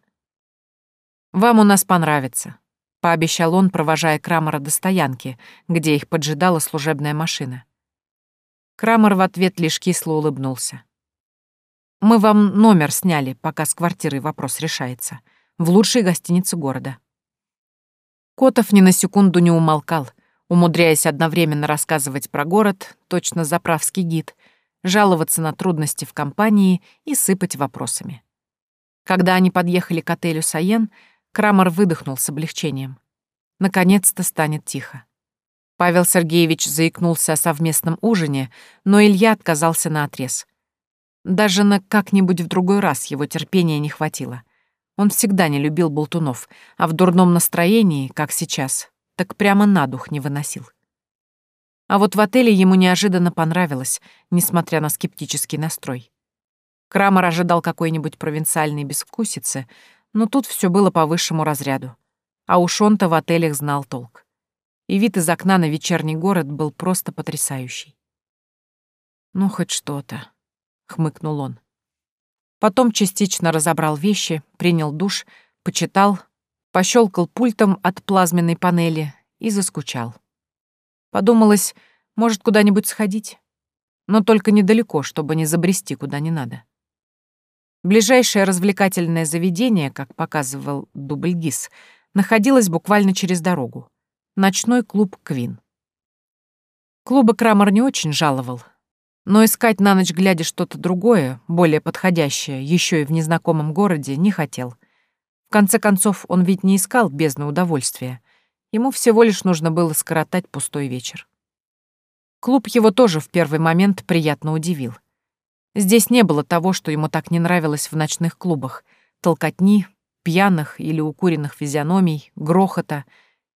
«Вам у нас понравится», — пообещал он, провожая Крамера до стоянки, где их поджидала служебная машина. Крамер в ответ лишь кисло улыбнулся. Мы вам номер сняли, пока с квартирой вопрос решается. В лучшей гостинице города. Котов ни на секунду не умолкал, умудряясь одновременно рассказывать про город, точно заправский гид, жаловаться на трудности в компании и сыпать вопросами. Когда они подъехали к отелю «Саен», Крамер выдохнул с облегчением. Наконец-то станет тихо. Павел Сергеевич заикнулся о совместном ужине, но Илья отказался на отрез. Даже на как-нибудь в другой раз его терпения не хватило. Он всегда не любил болтунов, а в дурном настроении, как сейчас, так прямо на дух не выносил. А вот в отеле ему неожиданно понравилось, несмотря на скептический настрой. Крамер ожидал какой-нибудь провинциальной безвкусицы, но тут все было по высшему разряду. А уж он-то в отелях знал толк. И вид из окна на вечерний город был просто потрясающий. Ну, хоть что-то хмыкнул он. Потом частично разобрал вещи, принял душ, почитал, пощелкал пультом от плазменной панели и заскучал. Подумалось, может, куда-нибудь сходить? Но только недалеко, чтобы не забрести куда не надо. Ближайшее развлекательное заведение, как показывал Дубльгис, находилось буквально через дорогу. Ночной клуб «Квин». Клуба Крамер не очень жаловал, но искать на ночь глядя что-то другое, более подходящее, еще и в незнакомом городе, не хотел. Конце концов, он ведь не искал бездны удовольствия. Ему всего лишь нужно было скоротать пустой вечер. Клуб его тоже в первый момент приятно удивил. Здесь не было того, что ему так не нравилось в ночных клубах. Толкотни, пьяных или укуренных физиономий, грохота.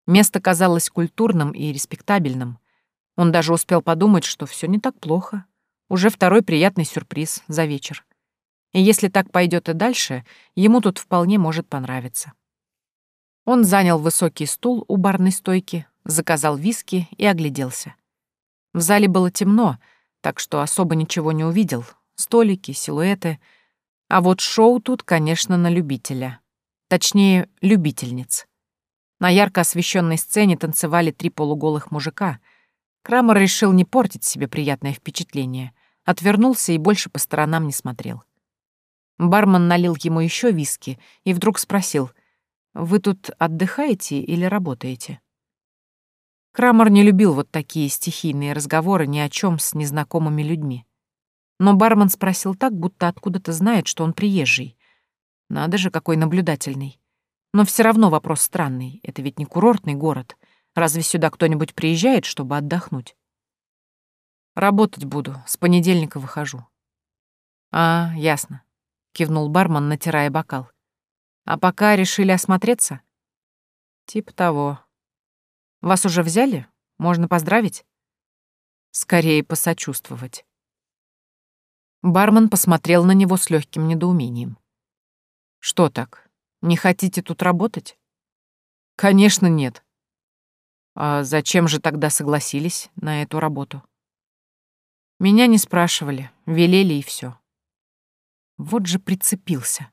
Место казалось культурным и респектабельным. Он даже успел подумать, что все не так плохо. Уже второй приятный сюрприз за вечер. И если так пойдет и дальше, ему тут вполне может понравиться. Он занял высокий стул у барной стойки, заказал виски и огляделся. В зале было темно, так что особо ничего не увидел, столики, силуэты. А вот шоу тут, конечно, на любителя. Точнее, любительниц. На ярко освещенной сцене танцевали три полуголых мужика. Крамер решил не портить себе приятное впечатление, отвернулся и больше по сторонам не смотрел. Бармен налил ему еще виски и вдруг спросил, «Вы тут отдыхаете или работаете?» Крамер не любил вот такие стихийные разговоры ни о чем с незнакомыми людьми. Но бармен спросил так, будто откуда-то знает, что он приезжий. Надо же, какой наблюдательный. Но все равно вопрос странный. Это ведь не курортный город. Разве сюда кто-нибудь приезжает, чтобы отдохнуть? Работать буду, с понедельника выхожу. А, ясно, кивнул бармен, натирая бокал. А пока решили осмотреться? Тип того. Вас уже взяли? Можно поздравить? Скорее посочувствовать. Бармен посмотрел на него с легким недоумением. Что так? Не хотите тут работать? Конечно, нет. А зачем же тогда согласились на эту работу? Меня не спрашивали, велели и все. Вот же прицепился.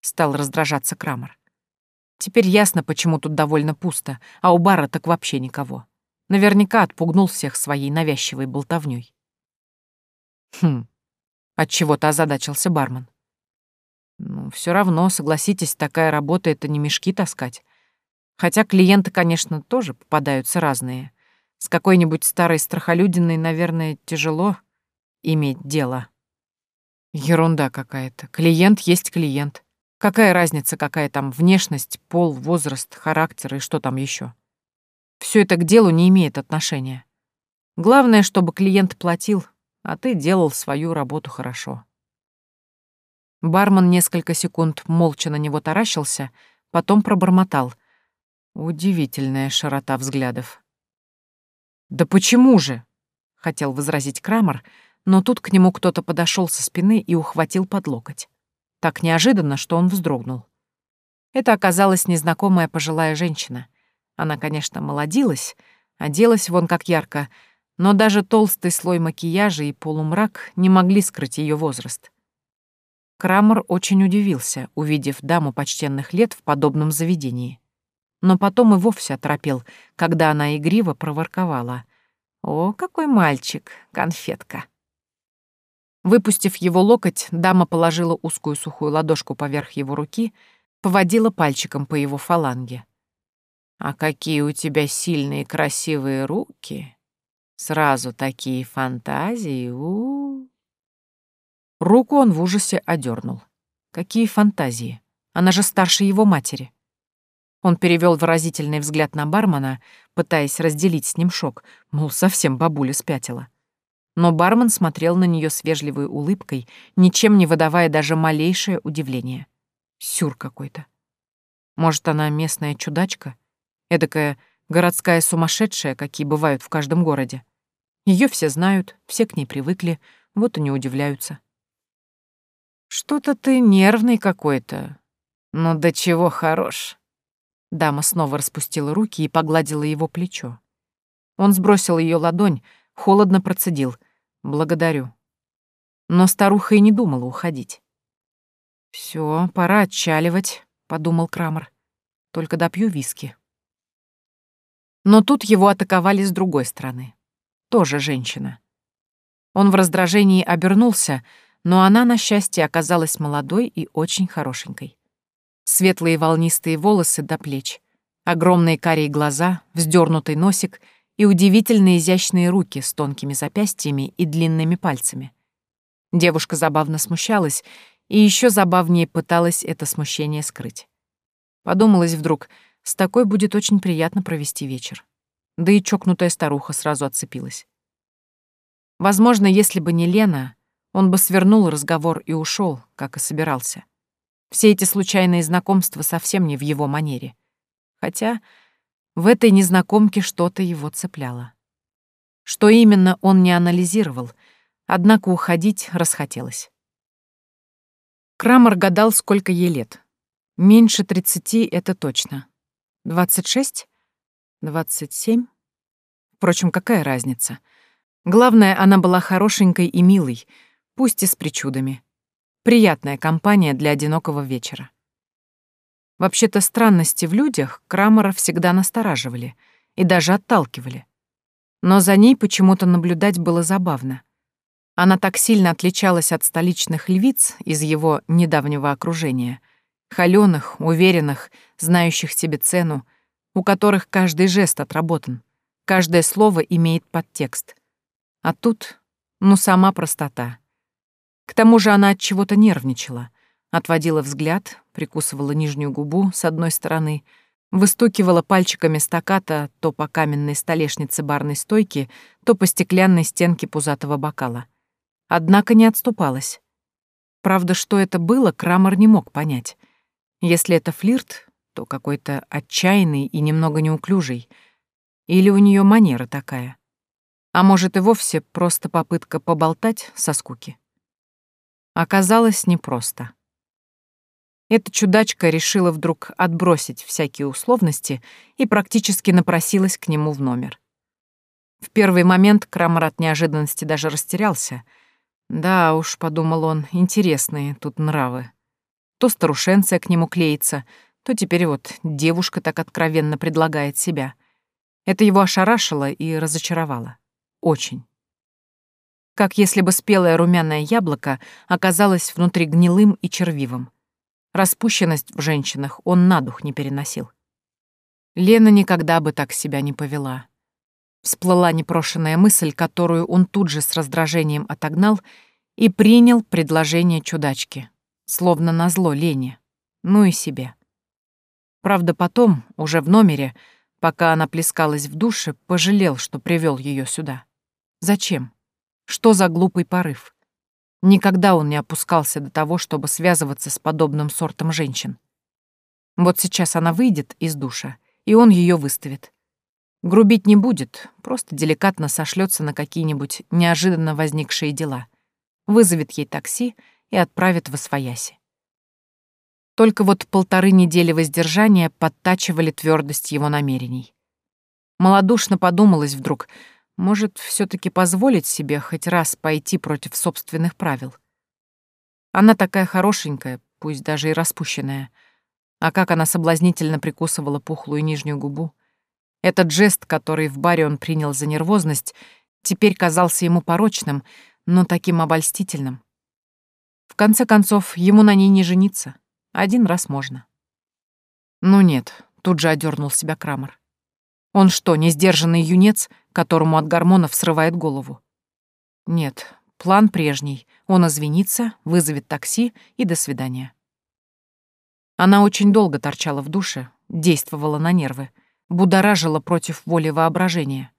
Стал раздражаться Крамер. Теперь ясно, почему тут довольно пусто, а у бара так вообще никого. Наверняка отпугнул всех своей навязчивой болтовнёй. Хм, от чего то озадачился бармен. Ну, все равно, согласитесь, такая работа — это не мешки таскать. Хотя клиенты, конечно, тоже попадаются разные. С какой-нибудь старой страхолюдиной, наверное, тяжело иметь дело. Ерунда какая-то. Клиент есть клиент. Какая разница, какая там внешность, пол, возраст, характер и что там еще? Все это к делу не имеет отношения. Главное, чтобы клиент платил, а ты делал свою работу хорошо. Бармен несколько секунд молча на него таращился, потом пробормотал. Удивительная широта взглядов. «Да почему же?» — хотел возразить Крамер, но тут к нему кто-то подошел со спины и ухватил под локоть. Так неожиданно, что он вздрогнул. Это оказалась незнакомая пожилая женщина. Она, конечно, молодилась, оделась вон как ярко, но даже толстый слой макияжа и полумрак не могли скрыть ее возраст. Крамер очень удивился, увидев даму почтенных лет в подобном заведении. Но потом и вовсе оторопел, когда она игриво проворковала. «О, какой мальчик, конфетка!» Выпустив его локоть, дама положила узкую сухую ладошку поверх его руки, поводила пальчиком по его фаланге. «А какие у тебя сильные красивые руки! Сразу такие фантазии, у, -у, -у. Руку он в ужасе одернул. Какие фантазии? Она же старше его матери. Он перевел выразительный взгляд на бармена, пытаясь разделить с ним шок, мол, совсем бабуля спятила но бармен смотрел на нее с вежливой улыбкой, ничем не выдавая даже малейшее удивление. Сюр какой-то. Может, она местная чудачка? Эдакая городская сумасшедшая, какие бывают в каждом городе. Ее все знают, все к ней привыкли, вот и не удивляются. «Что-то ты нервный какой-то. Ну до чего хорош?» Дама снова распустила руки и погладила его плечо. Он сбросил ее ладонь, холодно процедил — «Благодарю». Но старуха и не думала уходить. Все, пора отчаливать», — подумал Крамер. «Только допью виски». Но тут его атаковали с другой стороны. Тоже женщина. Он в раздражении обернулся, но она, на счастье, оказалась молодой и очень хорошенькой. Светлые волнистые волосы до плеч, огромные карие глаза, вздернутый носик — и удивительно изящные руки с тонкими запястьями и длинными пальцами. Девушка забавно смущалась и еще забавнее пыталась это смущение скрыть. Подумалось вдруг, с такой будет очень приятно провести вечер. Да и чокнутая старуха сразу отцепилась. Возможно, если бы не Лена, он бы свернул разговор и ушел, как и собирался. Все эти случайные знакомства совсем не в его манере. Хотя в этой незнакомке что-то его цепляло. Что именно, он не анализировал, однако уходить расхотелось. Крамер гадал, сколько ей лет. Меньше тридцати — это точно. Двадцать шесть? Двадцать семь? Впрочем, какая разница? Главное, она была хорошенькой и милой, пусть и с причудами. Приятная компания для одинокого вечера. Вообще-то странности в людях Крамера всегда настораживали и даже отталкивали. Но за ней почему-то наблюдать было забавно. Она так сильно отличалась от столичных львиц из его недавнего окружения. Холёных, уверенных, знающих себе цену, у которых каждый жест отработан, каждое слово имеет подтекст. А тут, ну, сама простота. К тому же она от чего-то нервничала, отводила взгляд, прикусывала нижнюю губу с одной стороны, выстукивала пальчиками стаката то по каменной столешнице барной стойки, то по стеклянной стенке пузатого бокала — однако не отступалась. Правда, что это было, Крамер не мог понять. Если это флирт, то какой-то отчаянный и немного неуклюжий. Или у нее манера такая. А может и вовсе просто попытка поболтать со скуки. Оказалось непросто. Эта чудачка решила вдруг отбросить всякие условности и практически напросилась к нему в номер. В первый момент Крамер от неожиданности даже растерялся — да уж, подумал он, интересные тут нравы. То старушенция к нему клеится, то теперь вот девушка так откровенно предлагает себя. Это его ошарашило и разочаровало. Очень. Как если бы спелое румяное яблоко оказалось внутри гнилым и червивым. Распущенность в женщинах он на дух не переносил. Лена никогда бы так себя не повела. Всплыла непрошенная мысль, которую он тут же с раздражением отогнал и принял предложение чудачки, словно назло Лене, ну и себе. Правда, потом, уже в номере, пока она плескалась в душе, пожалел, что привел ее сюда. Зачем? Что за глупый порыв? Никогда он не опускался до того, чтобы связываться с подобным сортом женщин. Вот сейчас она выйдет из душа, и он ее выставит. Грубить не будет, просто деликатно сошлется на какие-нибудь неожиданно возникшие дела. Вызовет ей такси и отправит в Освояси. Только вот полторы недели воздержания подтачивали твердость его намерений. Малодушно подумалось вдруг, может, все таки позволить себе хоть раз пойти против собственных правил. Она такая хорошенькая, пусть даже и распущенная. А как она соблазнительно прикусывала пухлую нижнюю губу. Этот жест, который в баре он принял за нервозность, теперь казался ему порочным, но таким обольстительным. В конце концов, ему на ней не жениться. Один раз можно. Ну нет, тут же одернул себя Крамер. Он что, не сдержанный юнец, которому от гормонов срывает голову? Нет, план прежний. Он извинится, вызовет такси и до свидания. Она очень долго торчала в душе, действовала на нервы, будоражила против воли воображения.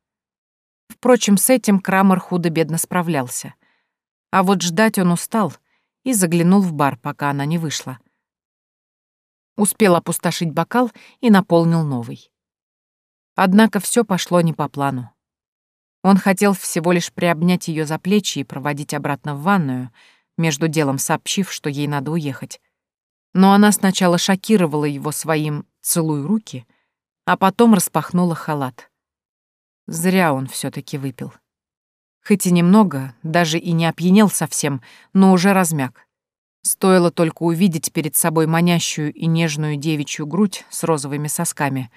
Впрочем, с этим Крамер худо-бедно справлялся. А вот ждать он устал и заглянул в бар, пока она не вышла. Успел опустошить бокал и наполнил новый. Однако все пошло не по плану. Он хотел всего лишь приобнять ее за плечи и проводить обратно в ванную, между делом сообщив, что ей надо уехать. Но она сначала шокировала его своим «целуй руки», а потом распахнула халат. Зря он все таки выпил. Хоть и немного, даже и не опьянел совсем, но уже размяк. Стоило только увидеть перед собой манящую и нежную девичью грудь с розовыми сосками,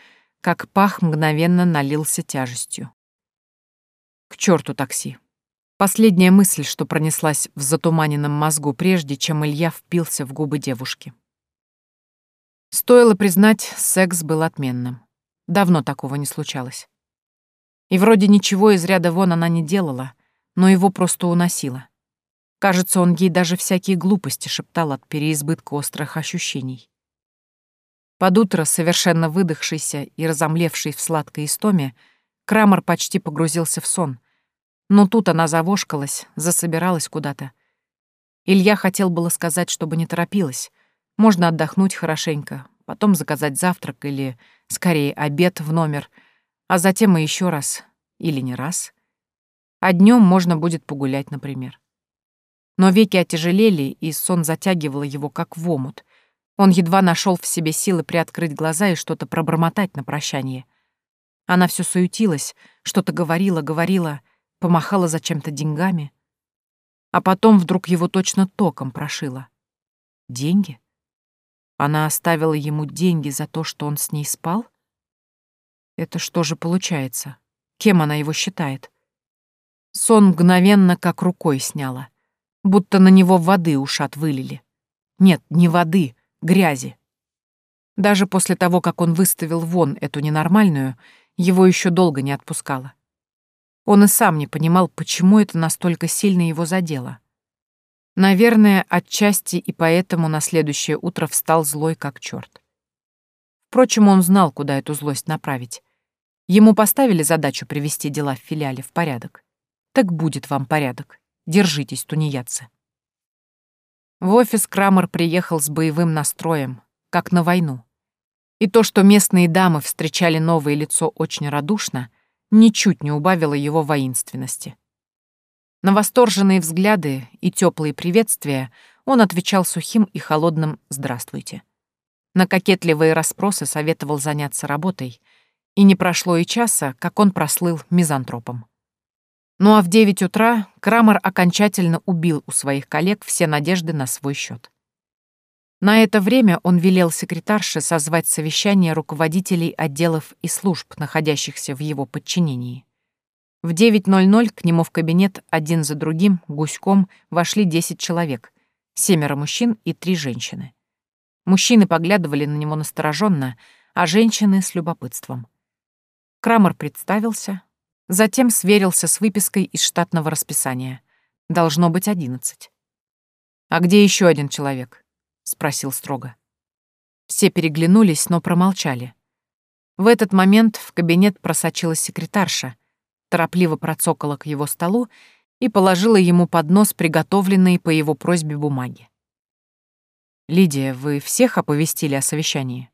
как пах мгновенно налился тяжестью. К черту такси. Последняя мысль, что пронеслась в затуманенном мозгу прежде, чем Илья впился в губы девушки. Стоило признать, секс был отменным. Давно такого не случалось. И вроде ничего из ряда вон она не делала, но его просто уносило. Кажется, он ей даже всякие глупости шептал от переизбытка острых ощущений. Под утро, совершенно выдохшийся и разомлевший в сладкой истоме, Крамер почти погрузился в сон. Но тут она завошкалась, засобиралась куда-то. Илья хотел было сказать, чтобы не торопилась. Можно отдохнуть хорошенько, потом заказать завтрак или, скорее, обед в номер, а затем и еще раз, или не раз. А днем можно будет погулять, например. Но веки отяжелели, и сон затягивал его, как в омут. Он едва нашел в себе силы приоткрыть глаза и что-то пробормотать на прощание. Она все суетилась, что-то говорила, говорила, помахала зачем-то деньгами. А потом вдруг его точно током прошило. Деньги? Она оставила ему деньги за то, что он с ней спал? Это что же получается? Кем она его считает? Сон мгновенно как рукой сняла, будто на него воды ушат вылили. Нет, не воды, грязи. Даже после того, как он выставил вон эту ненормальную, его еще долго не отпускало. Он и сам не понимал, почему это настолько сильно его задело. Наверное, отчасти и поэтому на следующее утро встал злой как черт. Впрочем, он знал, куда эту злость направить. Ему поставили задачу привести дела в филиале в порядок. Так будет вам порядок. Держитесь, тунеядцы. В офис Крамер приехал с боевым настроем, как на войну. И то, что местные дамы встречали новое лицо очень радушно, ничуть не убавило его воинственности. На восторженные взгляды и теплые приветствия он отвечал сухим и холодным «здравствуйте». На кокетливые расспросы советовал заняться работой, и не прошло и часа, как он прослыл мизантропом. Ну а в девять утра Крамер окончательно убил у своих коллег все надежды на свой счет. На это время он велел секретарше созвать совещание руководителей отделов и служб, находящихся в его подчинении. В 9.00 к нему в кабинет один за другим, гуськом, вошли 10 человек, семеро мужчин и три женщины. Мужчины поглядывали на него настороженно, а женщины — с любопытством. Крамер представился, затем сверился с выпиской из штатного расписания. Должно быть одиннадцать. «А где еще один человек?» — спросил строго. Все переглянулись, но промолчали. В этот момент в кабинет просочилась секретарша, торопливо процокала к его столу и положила ему под нос приготовленные по его просьбе бумаги. «Лидия, вы всех оповестили о совещании?»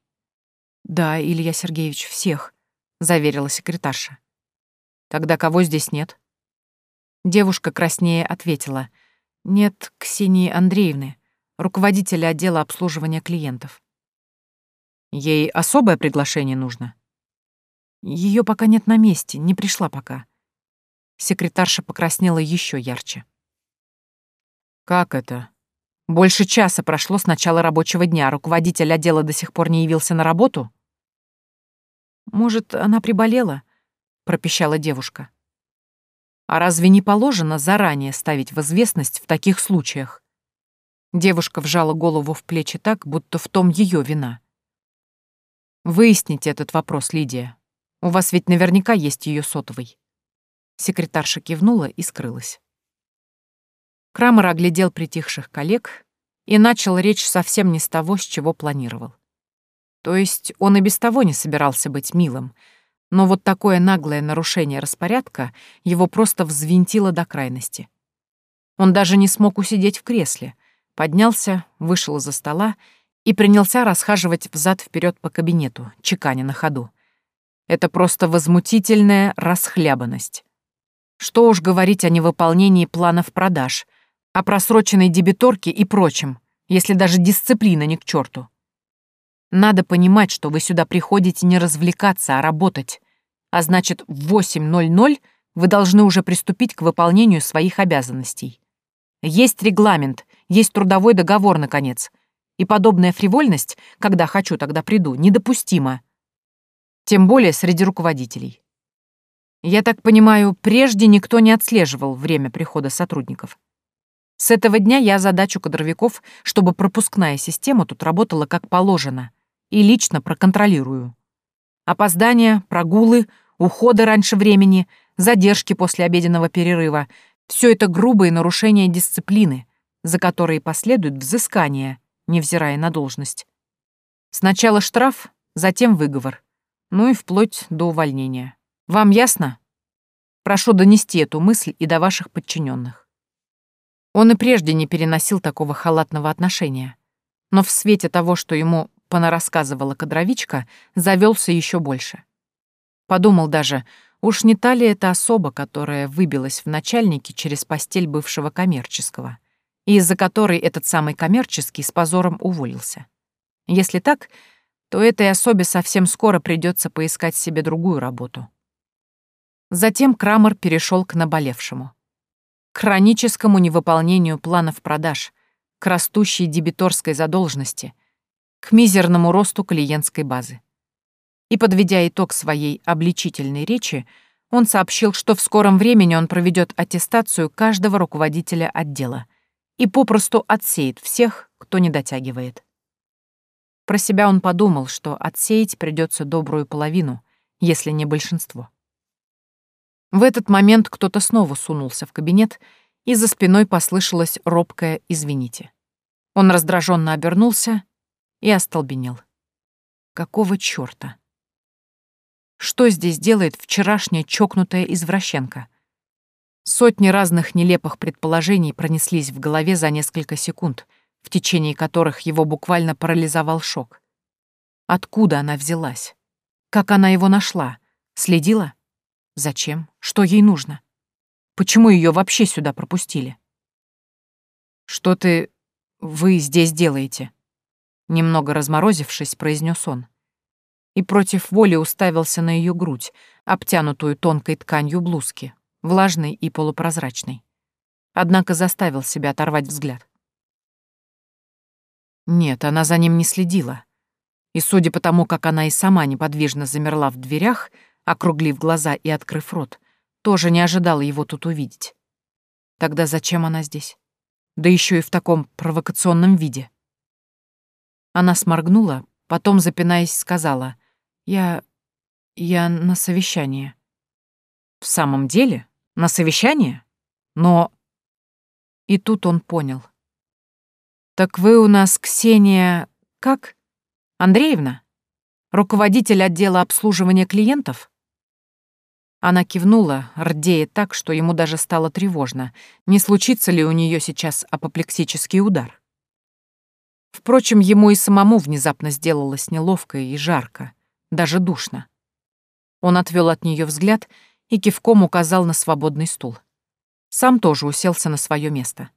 «Да, Илья Сергеевич, всех», — заверила секретарша. «Тогда кого здесь нет?» Девушка краснее ответила. «Нет Ксении Андреевны руководителя отдела обслуживания клиентов. Ей особое приглашение нужно? Ее пока нет на месте, не пришла пока. Секретарша покраснела еще ярче. Как это? Больше часа прошло с начала рабочего дня, руководитель отдела до сих пор не явился на работу? Может, она приболела? Пропищала девушка. А разве не положено заранее ставить в известность в таких случаях? Девушка вжала голову в плечи так, будто в том ее вина. «Выясните этот вопрос, Лидия. У вас ведь наверняка есть ее сотовый». Секретарша кивнула и скрылась. Крамер оглядел притихших коллег и начал речь совсем не с того, с чего планировал. То есть он и без того не собирался быть милым, но вот такое наглое нарушение распорядка его просто взвинтило до крайности. Он даже не смог усидеть в кресле — поднялся, вышел из-за стола и принялся расхаживать взад вперед по кабинету, чеканя на ходу. Это просто возмутительная расхлябанность. Что уж говорить о невыполнении планов продаж, о просроченной дебиторке и прочем, если даже дисциплина не к черту. Надо понимать, что вы сюда приходите не развлекаться, а работать. А значит, в 8.00 вы должны уже приступить к выполнению своих обязанностей. Есть регламент, есть трудовой договор, наконец. И подобная фривольность, когда хочу, тогда приду, недопустима. Тем более среди руководителей. Я так понимаю, прежде никто не отслеживал время прихода сотрудников. С этого дня я задачу кадровиков, чтобы пропускная система тут работала как положено, и лично проконтролирую. Опоздания, прогулы, уходы раньше времени, задержки после обеденного перерыва — все это грубые нарушения дисциплины, за которые последует взыскание, невзирая на должность. Сначала штраф, затем выговор, ну и вплоть до увольнения. Вам ясно? Прошу донести эту мысль и до ваших подчиненных. Он и прежде не переносил такого халатного отношения, но в свете того, что ему понарассказывала кадровичка, завелся еще больше. Подумал даже, уж не та ли это особа, которая выбилась в начальнике через постель бывшего коммерческого — и из-за которой этот самый коммерческий с позором уволился. Если так, то этой особе совсем скоро придется поискать себе другую работу. Затем Крамер перешел к наболевшему. к хроническому невыполнению планов продаж, к растущей дебиторской задолженности, к мизерному росту клиентской базы. И, подведя итог своей обличительной речи, он сообщил, что в скором времени он проведет аттестацию каждого руководителя отдела и попросту отсеет всех, кто не дотягивает. Про себя он подумал, что отсеять придется добрую половину, если не большинство. В этот момент кто-то снова сунулся в кабинет, и за спиной послышалось робкое «извините». Он раздраженно обернулся и остолбенел. Какого чёрта? Что здесь делает вчерашняя чокнутая извращенка? Сотни разных нелепых предположений пронеслись в голове за несколько секунд — в течение которых его буквально парализовал шок. Откуда она взялась? Как она его нашла? Следила? Зачем? Что ей нужно? Почему ее вообще сюда пропустили? «Что ты... вы здесь делаете?» Немного разморозившись, произнес он. И против воли уставился на ее грудь, обтянутую тонкой тканью блузки, влажной и полупрозрачной. Однако заставил себя оторвать взгляд. Нет, она за ним не следила. И судя по тому, как она и сама неподвижно замерла в дверях, округлив глаза и открыв рот, тоже не ожидала его тут увидеть. Тогда зачем она здесь? Да еще и в таком провокационном виде. Она сморгнула, потом, запинаясь, сказала, «Я... я на совещание». «В самом деле? На совещание? Но...» И тут он понял — «Так вы у нас Ксения... как? Андреевна? Руководитель отдела обслуживания клиентов?» Она кивнула, рдея так, что ему даже стало тревожно, не случится ли у нее сейчас апоплексический удар. Впрочем, ему и самому внезапно сделалось неловко и жарко, даже душно. Он отвел от нее взгляд и кивком указал на свободный стул. Сам тоже уселся на свое место.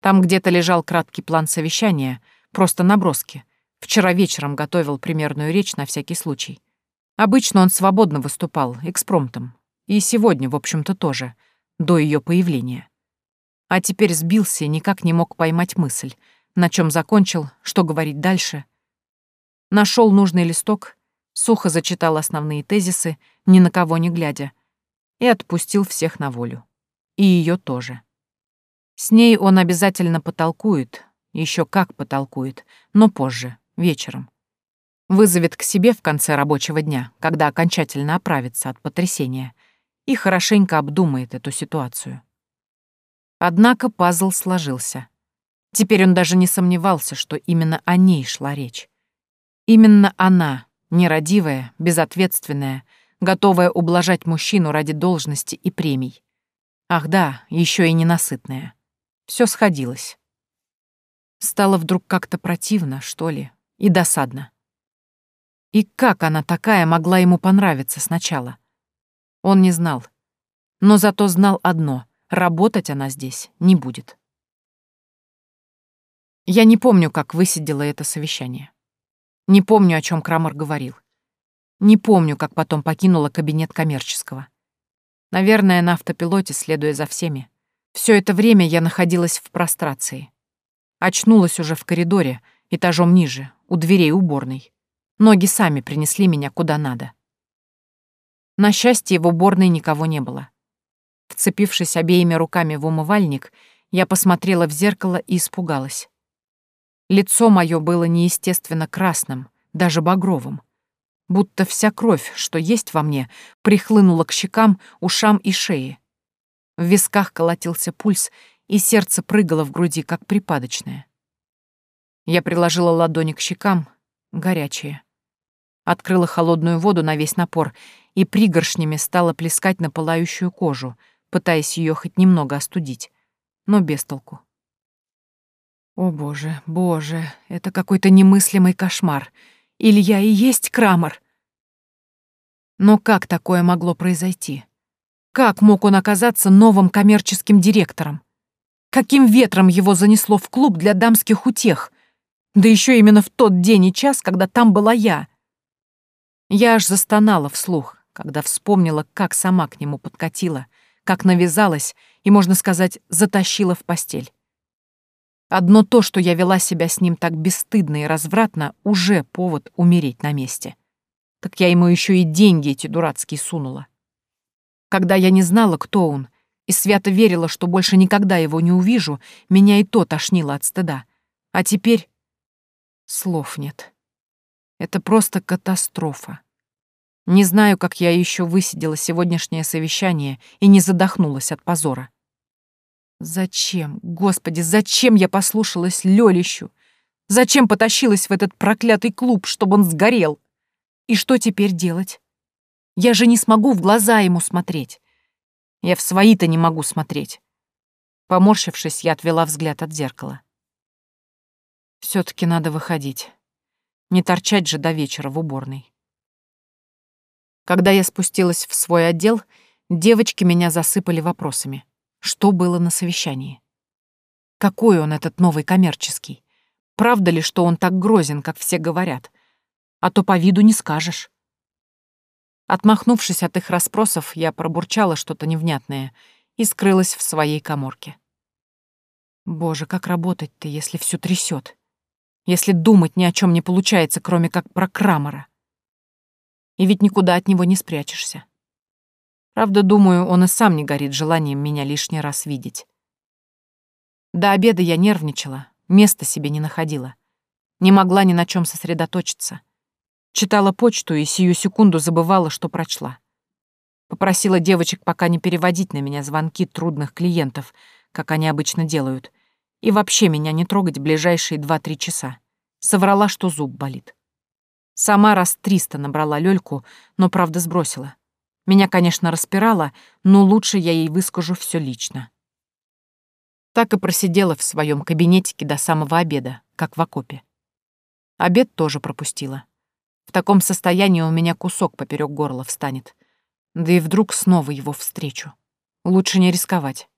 Там где-то лежал краткий план совещания, просто наброски. Вчера вечером готовил примерную речь на всякий случай. Обычно он свободно выступал, экспромтом. И сегодня, в общем-то, тоже, до ее появления. А теперь сбился и никак не мог поймать мысль, на чем закончил, что говорить дальше. Нашел нужный листок, сухо зачитал основные тезисы, ни на кого не глядя, и отпустил всех на волю. И ее тоже. С ней он обязательно потолкует, еще как потолкует, но позже, вечером. Вызовет к себе в конце рабочего дня, когда окончательно оправится от потрясения, и хорошенько обдумает эту ситуацию. Однако пазл сложился. Теперь он даже не сомневался, что именно о ней шла речь. Именно она, нерадивая, безответственная, готовая ублажать мужчину ради должности и премий. Ах да, еще и ненасытная. Все сходилось. Стало вдруг как-то противно, что ли, и досадно. И как она такая могла ему понравиться сначала? Он не знал. Но зато знал одно — работать она здесь не будет. Я не помню, как высидела это совещание. Не помню, о чем Крамер говорил. Не помню, как потом покинула кабинет коммерческого. Наверное, на автопилоте, следуя за всеми. Все это время я находилась в прострации. Очнулась уже в коридоре, этажом ниже, у дверей уборной. Ноги сами принесли меня куда надо. На счастье, в уборной никого не было. Вцепившись обеими руками в умывальник, я посмотрела в зеркало и испугалась. Лицо мое было неестественно красным, даже багровым. Будто вся кровь, что есть во мне, прихлынула к щекам, ушам и шее. В висках колотился пульс, и сердце прыгало в груди, как припадочное. Я приложила ладони к щекам, горячие. Открыла холодную воду на весь напор и пригоршнями стала плескать на пылающую кожу, пытаясь ее хоть немного остудить, но без толку. О боже, боже, это какой-то немыслимый кошмар. Илья и есть Крамер. Но как такое могло произойти? Как мог он оказаться новым коммерческим директором? Каким ветром его занесло в клуб для дамских утех? Да еще именно в тот день и час, когда там была я. Я аж застонала вслух, когда вспомнила, как сама к нему подкатила, как навязалась и, можно сказать, затащила в постель. Одно то, что я вела себя с ним так бесстыдно и развратно, уже повод умереть на месте. Так я ему еще и деньги эти дурацкие сунула. Когда я не знала, кто он, и свято верила, что больше никогда его не увижу, меня и то тошнило от стыда. А теперь... Слов нет. Это просто катастрофа. Не знаю, как я еще высидела сегодняшнее совещание и не задохнулась от позора. Зачем, господи, зачем я послушалась Лёлищу? Зачем потащилась в этот проклятый клуб, чтобы он сгорел? И что теперь делать? Я же не смогу в глаза ему смотреть. Я в свои-то не могу смотреть. Поморщившись, я отвела взгляд от зеркала. все таки надо выходить. Не торчать же до вечера в уборной. Когда я спустилась в свой отдел, девочки меня засыпали вопросами. Что было на совещании? Какой он, этот новый коммерческий? Правда ли, что он так грозен, как все говорят? А то по виду не скажешь. Отмахнувшись от их расспросов, я пробурчала что-то невнятное и скрылась в своей коморке. Боже, как работать-то, если все трясет? Если думать ни о чем не получается, кроме как про Крамера? И ведь никуда от него не спрячешься. Правда, думаю, он и сам не горит желанием меня лишний раз видеть. До обеда я нервничала, места себе не находила. Не могла ни на чем сосредоточиться. Читала почту и сию секунду забывала, что прочла. Попросила девочек пока не переводить на меня звонки трудных клиентов, как они обычно делают, и вообще меня не трогать ближайшие два-три часа. Соврала, что зуб болит. Сама раз триста набрала Лёльку, но правда сбросила. Меня, конечно, распирало, но лучше я ей выскажу все лично. Так и просидела в своем кабинетике до самого обеда, как в окопе. Обед тоже пропустила. В таком состоянии у меня кусок поперек горла встанет. Да и вдруг снова его встречу. Лучше не рисковать.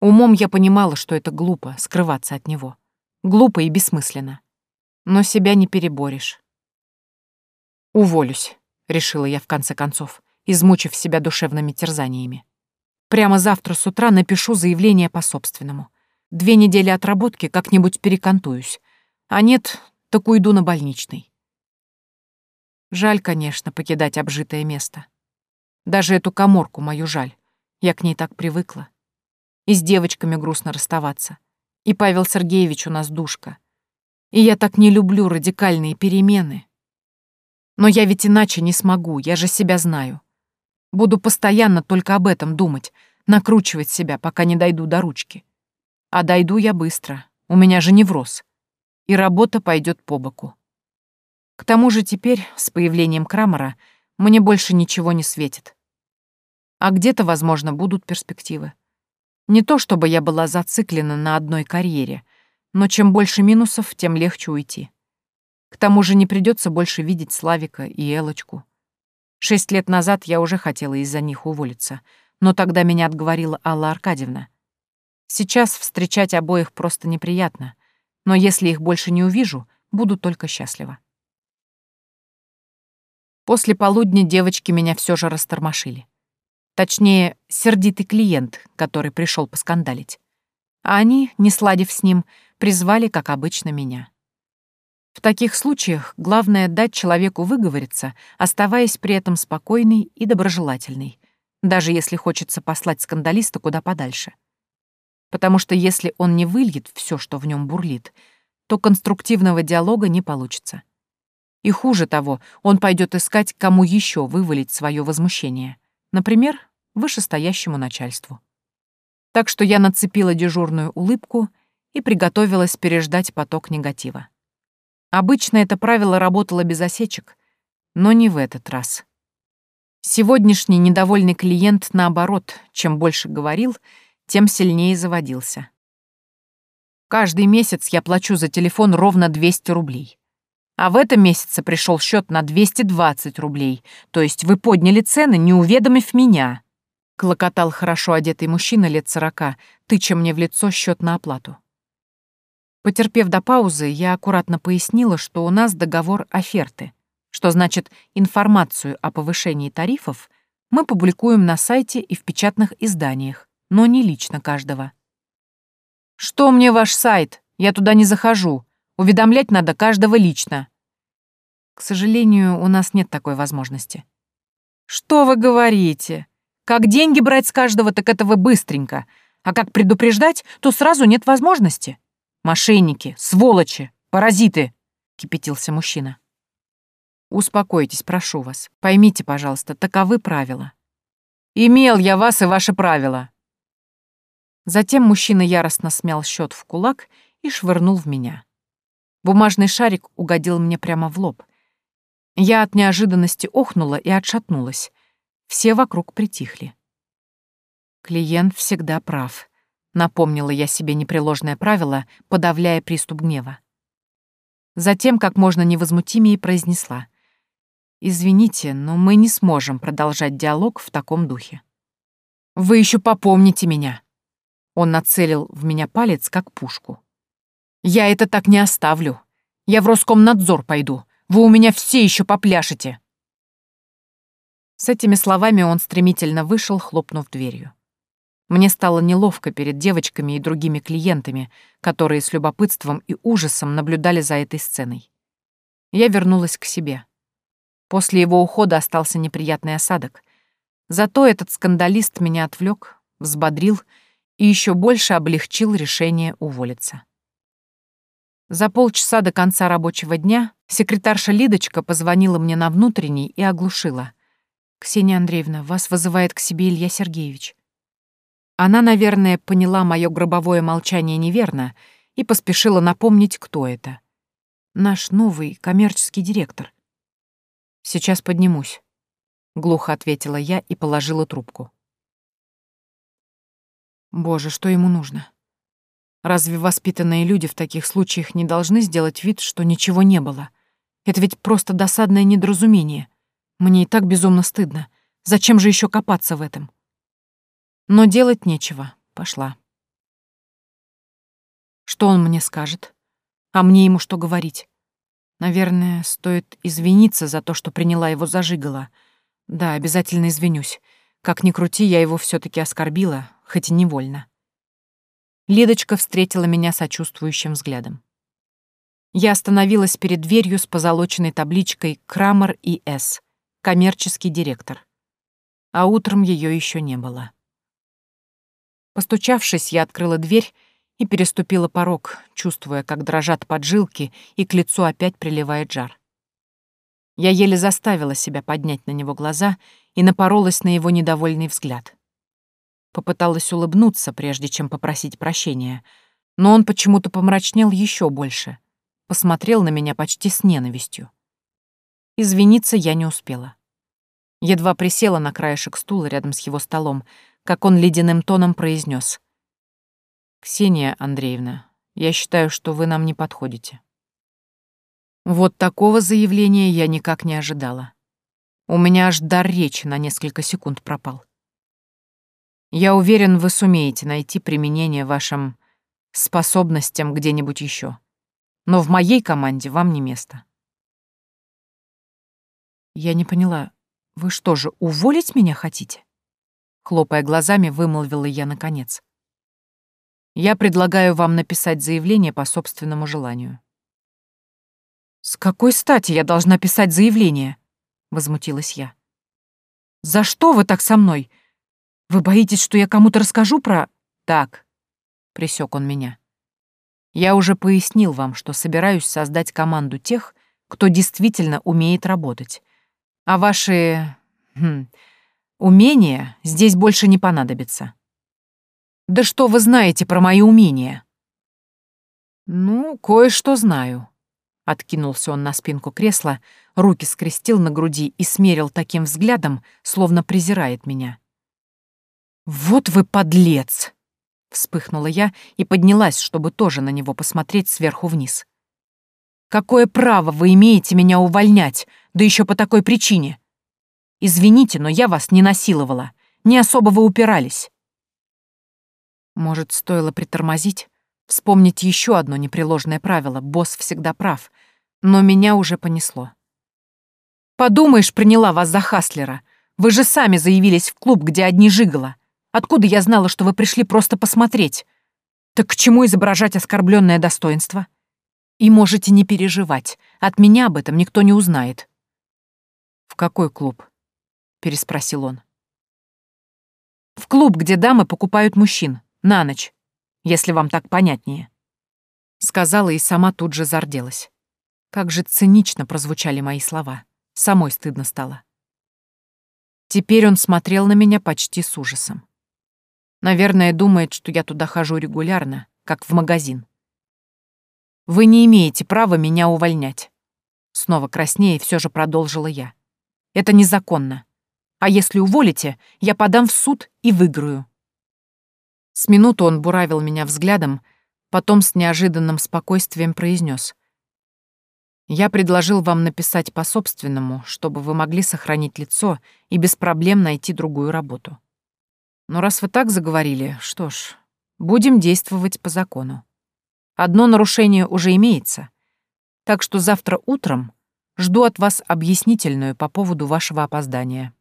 Умом я понимала, что это глупо, скрываться от него. Глупо и бессмысленно. Но себя не переборешь. Уволюсь решила я в конце концов, измучив себя душевными терзаниями. Прямо завтра с утра напишу заявление по собственному. Две недели отработки как-нибудь перекантуюсь. А нет, так уйду на больничный. Жаль, конечно, покидать обжитое место. Даже эту коморку мою жаль. Я к ней так привыкла. И с девочками грустно расставаться. И Павел Сергеевич у нас душка. И я так не люблю радикальные перемены. Но я ведь иначе не смогу, я же себя знаю. Буду постоянно только об этом думать, накручивать себя, пока не дойду до ручки. А дойду я быстро, у меня же невроз. И работа пойдет по боку. К тому же теперь, с появлением Крамера, мне больше ничего не светит. А где-то, возможно, будут перспективы. Не то чтобы я была зациклена на одной карьере, но чем больше минусов, тем легче уйти. К тому же не придется больше видеть Славика и Элочку. Шесть лет назад я уже хотела из-за них уволиться, но тогда меня отговорила Алла Аркадьевна. Сейчас встречать обоих просто неприятно, но если их больше не увижу, буду только счастлива. После полудня девочки меня все же растормошили. Точнее, сердитый клиент, который пришел поскандалить. А они, не сладив с ним, призвали, как обычно, меня. В таких случаях главное дать человеку выговориться, оставаясь при этом спокойной и доброжелательной, даже если хочется послать скандалиста куда подальше. Потому что если он не выльет все, что в нем бурлит, то конструктивного диалога не получится. И хуже того, он пойдет искать, кому еще вывалить свое возмущение. Например, вышестоящему начальству. Так что я нацепила дежурную улыбку и приготовилась переждать поток негатива. Обычно это правило работало без осечек, но не в этот раз. Сегодняшний недовольный клиент, наоборот, чем больше говорил, тем сильнее заводился. Каждый месяц я плачу за телефон ровно 200 рублей. А в этом месяце пришел счет на 220 рублей, то есть вы подняли цены, не уведомив меня. Клокотал хорошо одетый мужчина лет сорока, тыча мне в лицо счет на оплату. Потерпев до паузы, я аккуратно пояснила, что у нас договор оферты, что значит информацию о повышении тарифов мы публикуем на сайте и в печатных изданиях, но не лично каждого. «Что мне ваш сайт? Я туда не захожу. Уведомлять надо каждого лично». К сожалению, у нас нет такой возможности. «Что вы говорите? Как деньги брать с каждого, так это вы быстренько. А как предупреждать, то сразу нет возможности. Мошенники, сволочи, паразиты!» — кипятился мужчина. «Успокойтесь, прошу вас. Поймите, пожалуйста, таковы правила». «Имел я вас и ваши правила». Затем мужчина яростно смял счет в кулак и швырнул в меня. Бумажный шарик угодил мне прямо в лоб. Я от неожиданности охнула и отшатнулась. Все вокруг притихли. Клиент всегда прав. Напомнила я себе непреложное правило, подавляя приступ гнева. Затем как можно невозмутимее произнесла. «Извините, но мы не сможем продолжать диалог в таком духе». «Вы еще попомните меня!» Он нацелил в меня палец, как пушку. «Я это так не оставлю. Я в Роскомнадзор пойду. Вы у меня все еще попляшете!» С этими словами он стремительно вышел, хлопнув дверью. Мне стало неловко перед девочками и другими клиентами, которые с любопытством и ужасом наблюдали за этой сценой. Я вернулась к себе. После его ухода остался неприятный осадок. Зато этот скандалист меня отвлек, взбодрил и еще больше облегчил решение уволиться. За полчаса до конца рабочего дня секретарша Лидочка позвонила мне на внутренний и оглушила. «Ксения Андреевна, вас вызывает к себе Илья Сергеевич». Она, наверное, поняла мое гробовое молчание неверно и поспешила напомнить, кто это. Наш новый коммерческий директор. «Сейчас поднимусь», — глухо ответила я и положила трубку. Боже, что ему нужно? Разве воспитанные люди в таких случаях не должны сделать вид, что ничего не было? Это ведь просто досадное недоразумение. Мне и так безумно стыдно. Зачем же еще копаться в этом? Но делать нечего. Пошла. Что он мне скажет? А мне ему что говорить? Наверное, стоит извиниться за то, что приняла его зажигала. Да, обязательно извинюсь. Как ни крути, я его все таки оскорбила, хоть и невольно. Лидочка встретила меня сочувствующим взглядом. Я остановилась перед дверью с позолоченной табличкой «Крамер и С. Коммерческий директор». А утром ее еще не было. Постучавшись, я открыла дверь и переступила порог, чувствуя, как дрожат поджилки, и к лицу опять приливает жар. Я еле заставила себя поднять на него глаза и напоролась на его недовольный взгляд. Попыталась улыбнуться, прежде чем попросить прощения, но он почему-то помрачнел еще больше, посмотрел на меня почти с ненавистью. Извиниться я не успела. Едва присела на краешек стула рядом с его столом, как он ледяным тоном произнес: «Ксения Андреевна, я считаю, что вы нам не подходите». Вот такого заявления я никак не ожидала. У меня аж дар речи на несколько секунд пропал. Я уверен, вы сумеете найти применение вашим способностям где-нибудь еще. Но в моей команде вам не место. Я не поняла, вы что же, уволить меня хотите? Хлопая глазами, вымолвила я наконец. Я предлагаю вам написать заявление по собственному желанию. «С какой стати я должна писать заявление?» — возмутилась я. «За что вы так со мной? Вы боитесь, что я кому-то расскажу про...» «Так», — присек он меня. «Я уже пояснил вам, что собираюсь создать команду тех, кто действительно умеет работать. А ваши... Хм, умения здесь больше не понадобятся». Да что вы знаете про мои умения? Ну, кое-что знаю. Откинулся он на спинку кресла, руки скрестил на груди и смерил таким взглядом, словно презирает меня. «Вот вы подлец!» Вспыхнула я и поднялась, чтобы тоже на него посмотреть сверху вниз. «Какое право вы имеете меня увольнять, да еще по такой причине? Извините, но я вас не насиловала, не особо вы упирались. Может, стоило притормозить? Вспомнить еще одно непреложное правило — босс всегда прав. Но меня уже понесло. «Подумаешь, приняла вас за Хаслера. Вы же сами заявились в клуб, где одни жигала. Откуда я знала, что вы пришли просто посмотреть? Так к чему изображать оскорбленное достоинство? И можете не переживать, от меня об этом никто не узнает. «В какой клуб?» — переспросил он. «В клуб, где дамы покупают мужчин, на ночь, если вам так понятнее», — сказала и сама тут же зарделась. Как же цинично прозвучали мои слова. Самой стыдно стало. Теперь он смотрел на меня почти с ужасом. Наверное, думает, что я туда хожу регулярно, как в магазин. «Вы не имеете права меня увольнять». Снова краснее все же продолжила я. «Это незаконно. А если уволите, я подам в суд и выиграю». С минуту он буравил меня взглядом, потом с неожиданным спокойствием произнес: «Я предложил вам написать по-собственному, чтобы вы могли сохранить лицо и без проблем найти другую работу. Но раз вы так заговорили, что ж, будем действовать по закону. Одно нарушение уже имеется, так что завтра утром жду от вас объяснительную по поводу вашего опоздания.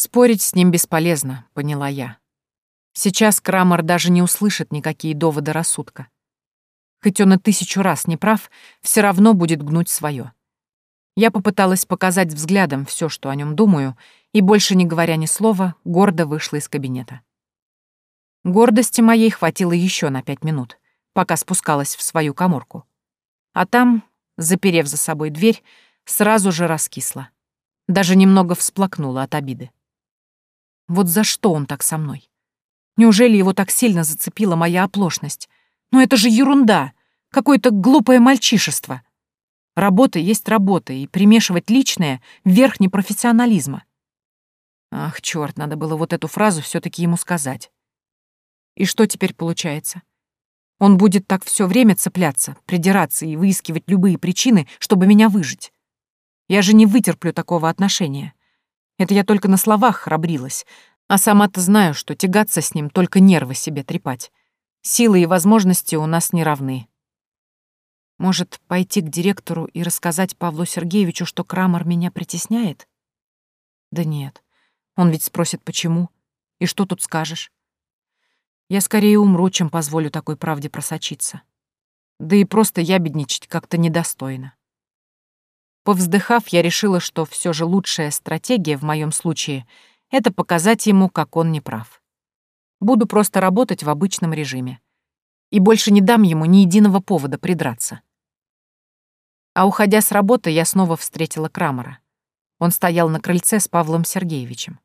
Спорить с ним бесполезно, поняла я. Сейчас Крамер даже не услышит никакие доводы рассудка. Хоть он и тысячу раз не прав, все равно будет гнуть свое. Я попыталась показать взглядом все, что о нем думаю, и, больше не говоря ни слова, гордо вышла из кабинета. Гордости моей хватило еще на пять минут, пока спускалась в свою коморку. А там, заперев за собой дверь, сразу же раскисла. Даже немного всплакнула от обиды. Вот за что он так со мной? Неужели его так сильно зацепила моя оплошность? Но это же ерунда, какое-то глупое мальчишество. Работа есть работа, и примешивать личное — верх непрофессионализма. Ах, черт, надо было вот эту фразу все таки ему сказать. И что теперь получается? Он будет так все время цепляться, придираться и выискивать любые причины, чтобы меня выжить. Я же не вытерплю такого отношения. Это я только на словах храбрилась, а сама-то знаю, что тягаться с ним только нервы себе трепать. Силы и возможности у нас не равны. Может, пойти к директору и рассказать Павлу Сергеевичу, что Крамер меня притесняет? Да нет. Он ведь спросит, почему. И что тут скажешь? Я скорее умру, чем позволю такой правде просочиться. Да и просто ябедничать как-то недостойно. Повздыхав, я решила, что все же лучшая стратегия в моем случае — это показать ему, как он не прав. Буду просто работать в обычном режиме. И больше не дам ему ни единого повода придраться. А уходя с работы, я снова встретила Крамера. Он стоял на крыльце с Павлом Сергеевичем.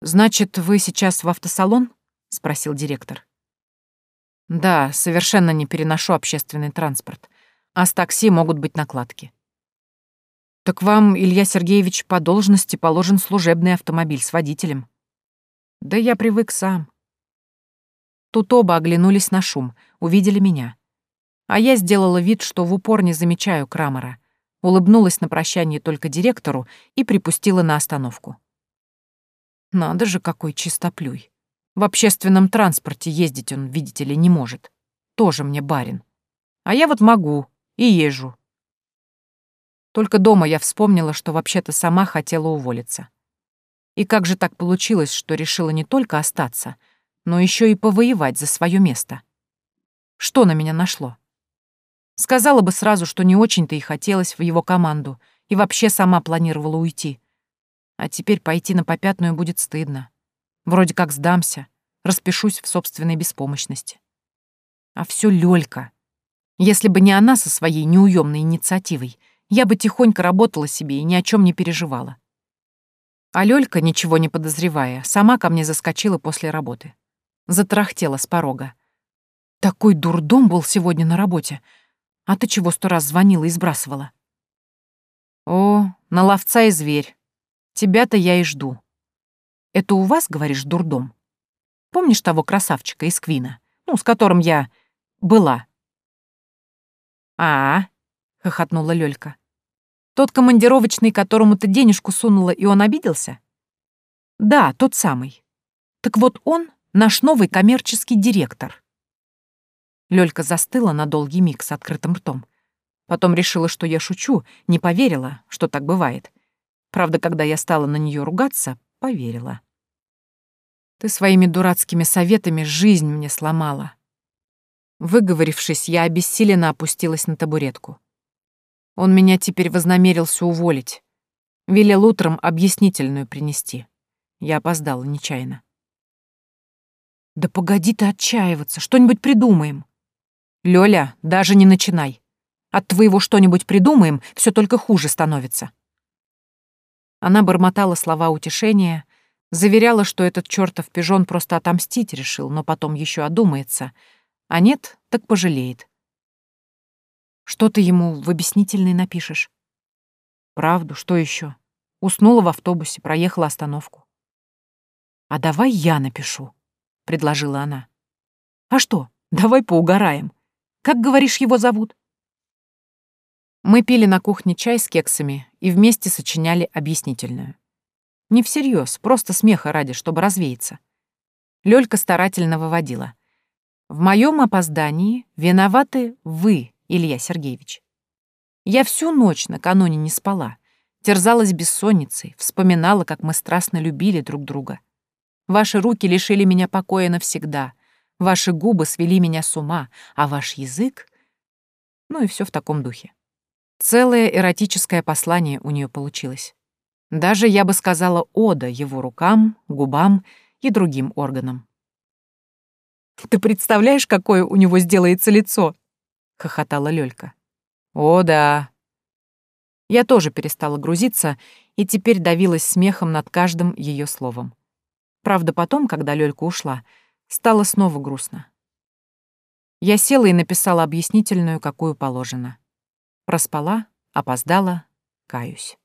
«Значит, вы сейчас в автосалон?» — спросил директор. «Да, совершенно не переношу общественный транспорт, а с такси могут быть накладки». «Так вам, Илья Сергеевич, по должности положен служебный автомобиль с водителем», да я привык сам. Тут оба оглянулись на шум, увидели меня. А я сделала вид, что в упор не замечаю Крамера, улыбнулась на прощание только директору и припустила на остановку. Надо же, какой чистоплюй. В общественном транспорте ездить он, видите ли, не может. Тоже мне барин. А я вот могу и езжу. Только дома я вспомнила, что вообще-то сама хотела уволиться. И как же так получилось, что решила не только остаться, но еще и повоевать за свое место? Что на меня нашло? Сказала бы сразу, что не очень-то и хотелось в его команду, и вообще сама планировала уйти. А теперь пойти на попятную будет стыдно. Вроде как сдамся, распишусь в собственной беспомощности. А все Лёлька. Если бы не она со своей неуемной инициативой, я бы тихонько работала себе и ни о чем не переживала. А Лёлька, ничего не подозревая, сама ко мне заскочила после работы. Затрахтела с порога. «Такой дурдом был сегодня на работе. А ты чего сто раз звонила и сбрасывала?» «О, на ловца и зверь. Тебя-то я и жду. Это у вас, говоришь, дурдом? Помнишь того красавчика из Квина, ну, с которым я... была?» «А, -а — хохотнула Лёлька. Тот командировочный, которому ты денежку сунула, и он обиделся? Да, тот самый. Так вот он наш новый коммерческий директор. Лёлька застыла на долгий миг с открытым ртом. Потом решила, что я шучу, не поверила, что так бывает. Правда, когда я стала на неё ругаться, поверила. Ты своими дурацкими советами жизнь мне сломала. Выговорившись, я обессиленно опустилась на табуретку. Он меня теперь вознамерился уволить. Велел утром объяснительную принести. Я опоздала нечаянно. «Да погоди ты отчаиваться, что-нибудь придумаем». «Лёля, даже не начинай. От твоего что-нибудь придумаем, все только хуже становится». Она бормотала слова утешения, заверяла, что этот чертов пижон просто отомстить решил, но потом еще одумается, а нет, так пожалеет. Что ты ему в объяснительной напишешь? Правду, что еще? Уснула в автобусе, проехала остановку. А давай я напишу, предложила она. А что? Давай поугараем. Как говоришь, его зовут? Мы пили на кухне чай с кексами и вместе сочиняли объяснительную. Не всерьез, просто смеха ради, чтобы развеяться. Лёлька старательно выводила. В моем опоздании виноваты вы, Илья Сергеевич. Я всю ночь накануне не спала, терзалась бессонницей, вспоминала, как мы страстно любили друг друга. Ваши руки лишили меня покоя навсегда, ваши губы свели меня с ума, а ваш язык... Ну и все в таком духе. Целое эротическое послание у нее получилось. Даже, я бы сказала, ода его рукам, губам и другим органам. «Ты представляешь, какое у него сделается лицо?» — хохотала Лёлька. «О, да». Я тоже перестала грузиться и теперь давилась смехом над каждым ее словом. Правда, потом, когда Лёлька ушла, стало снова грустно. Я села и написала объяснительную, какую положено. Проспала, опоздала, каюсь.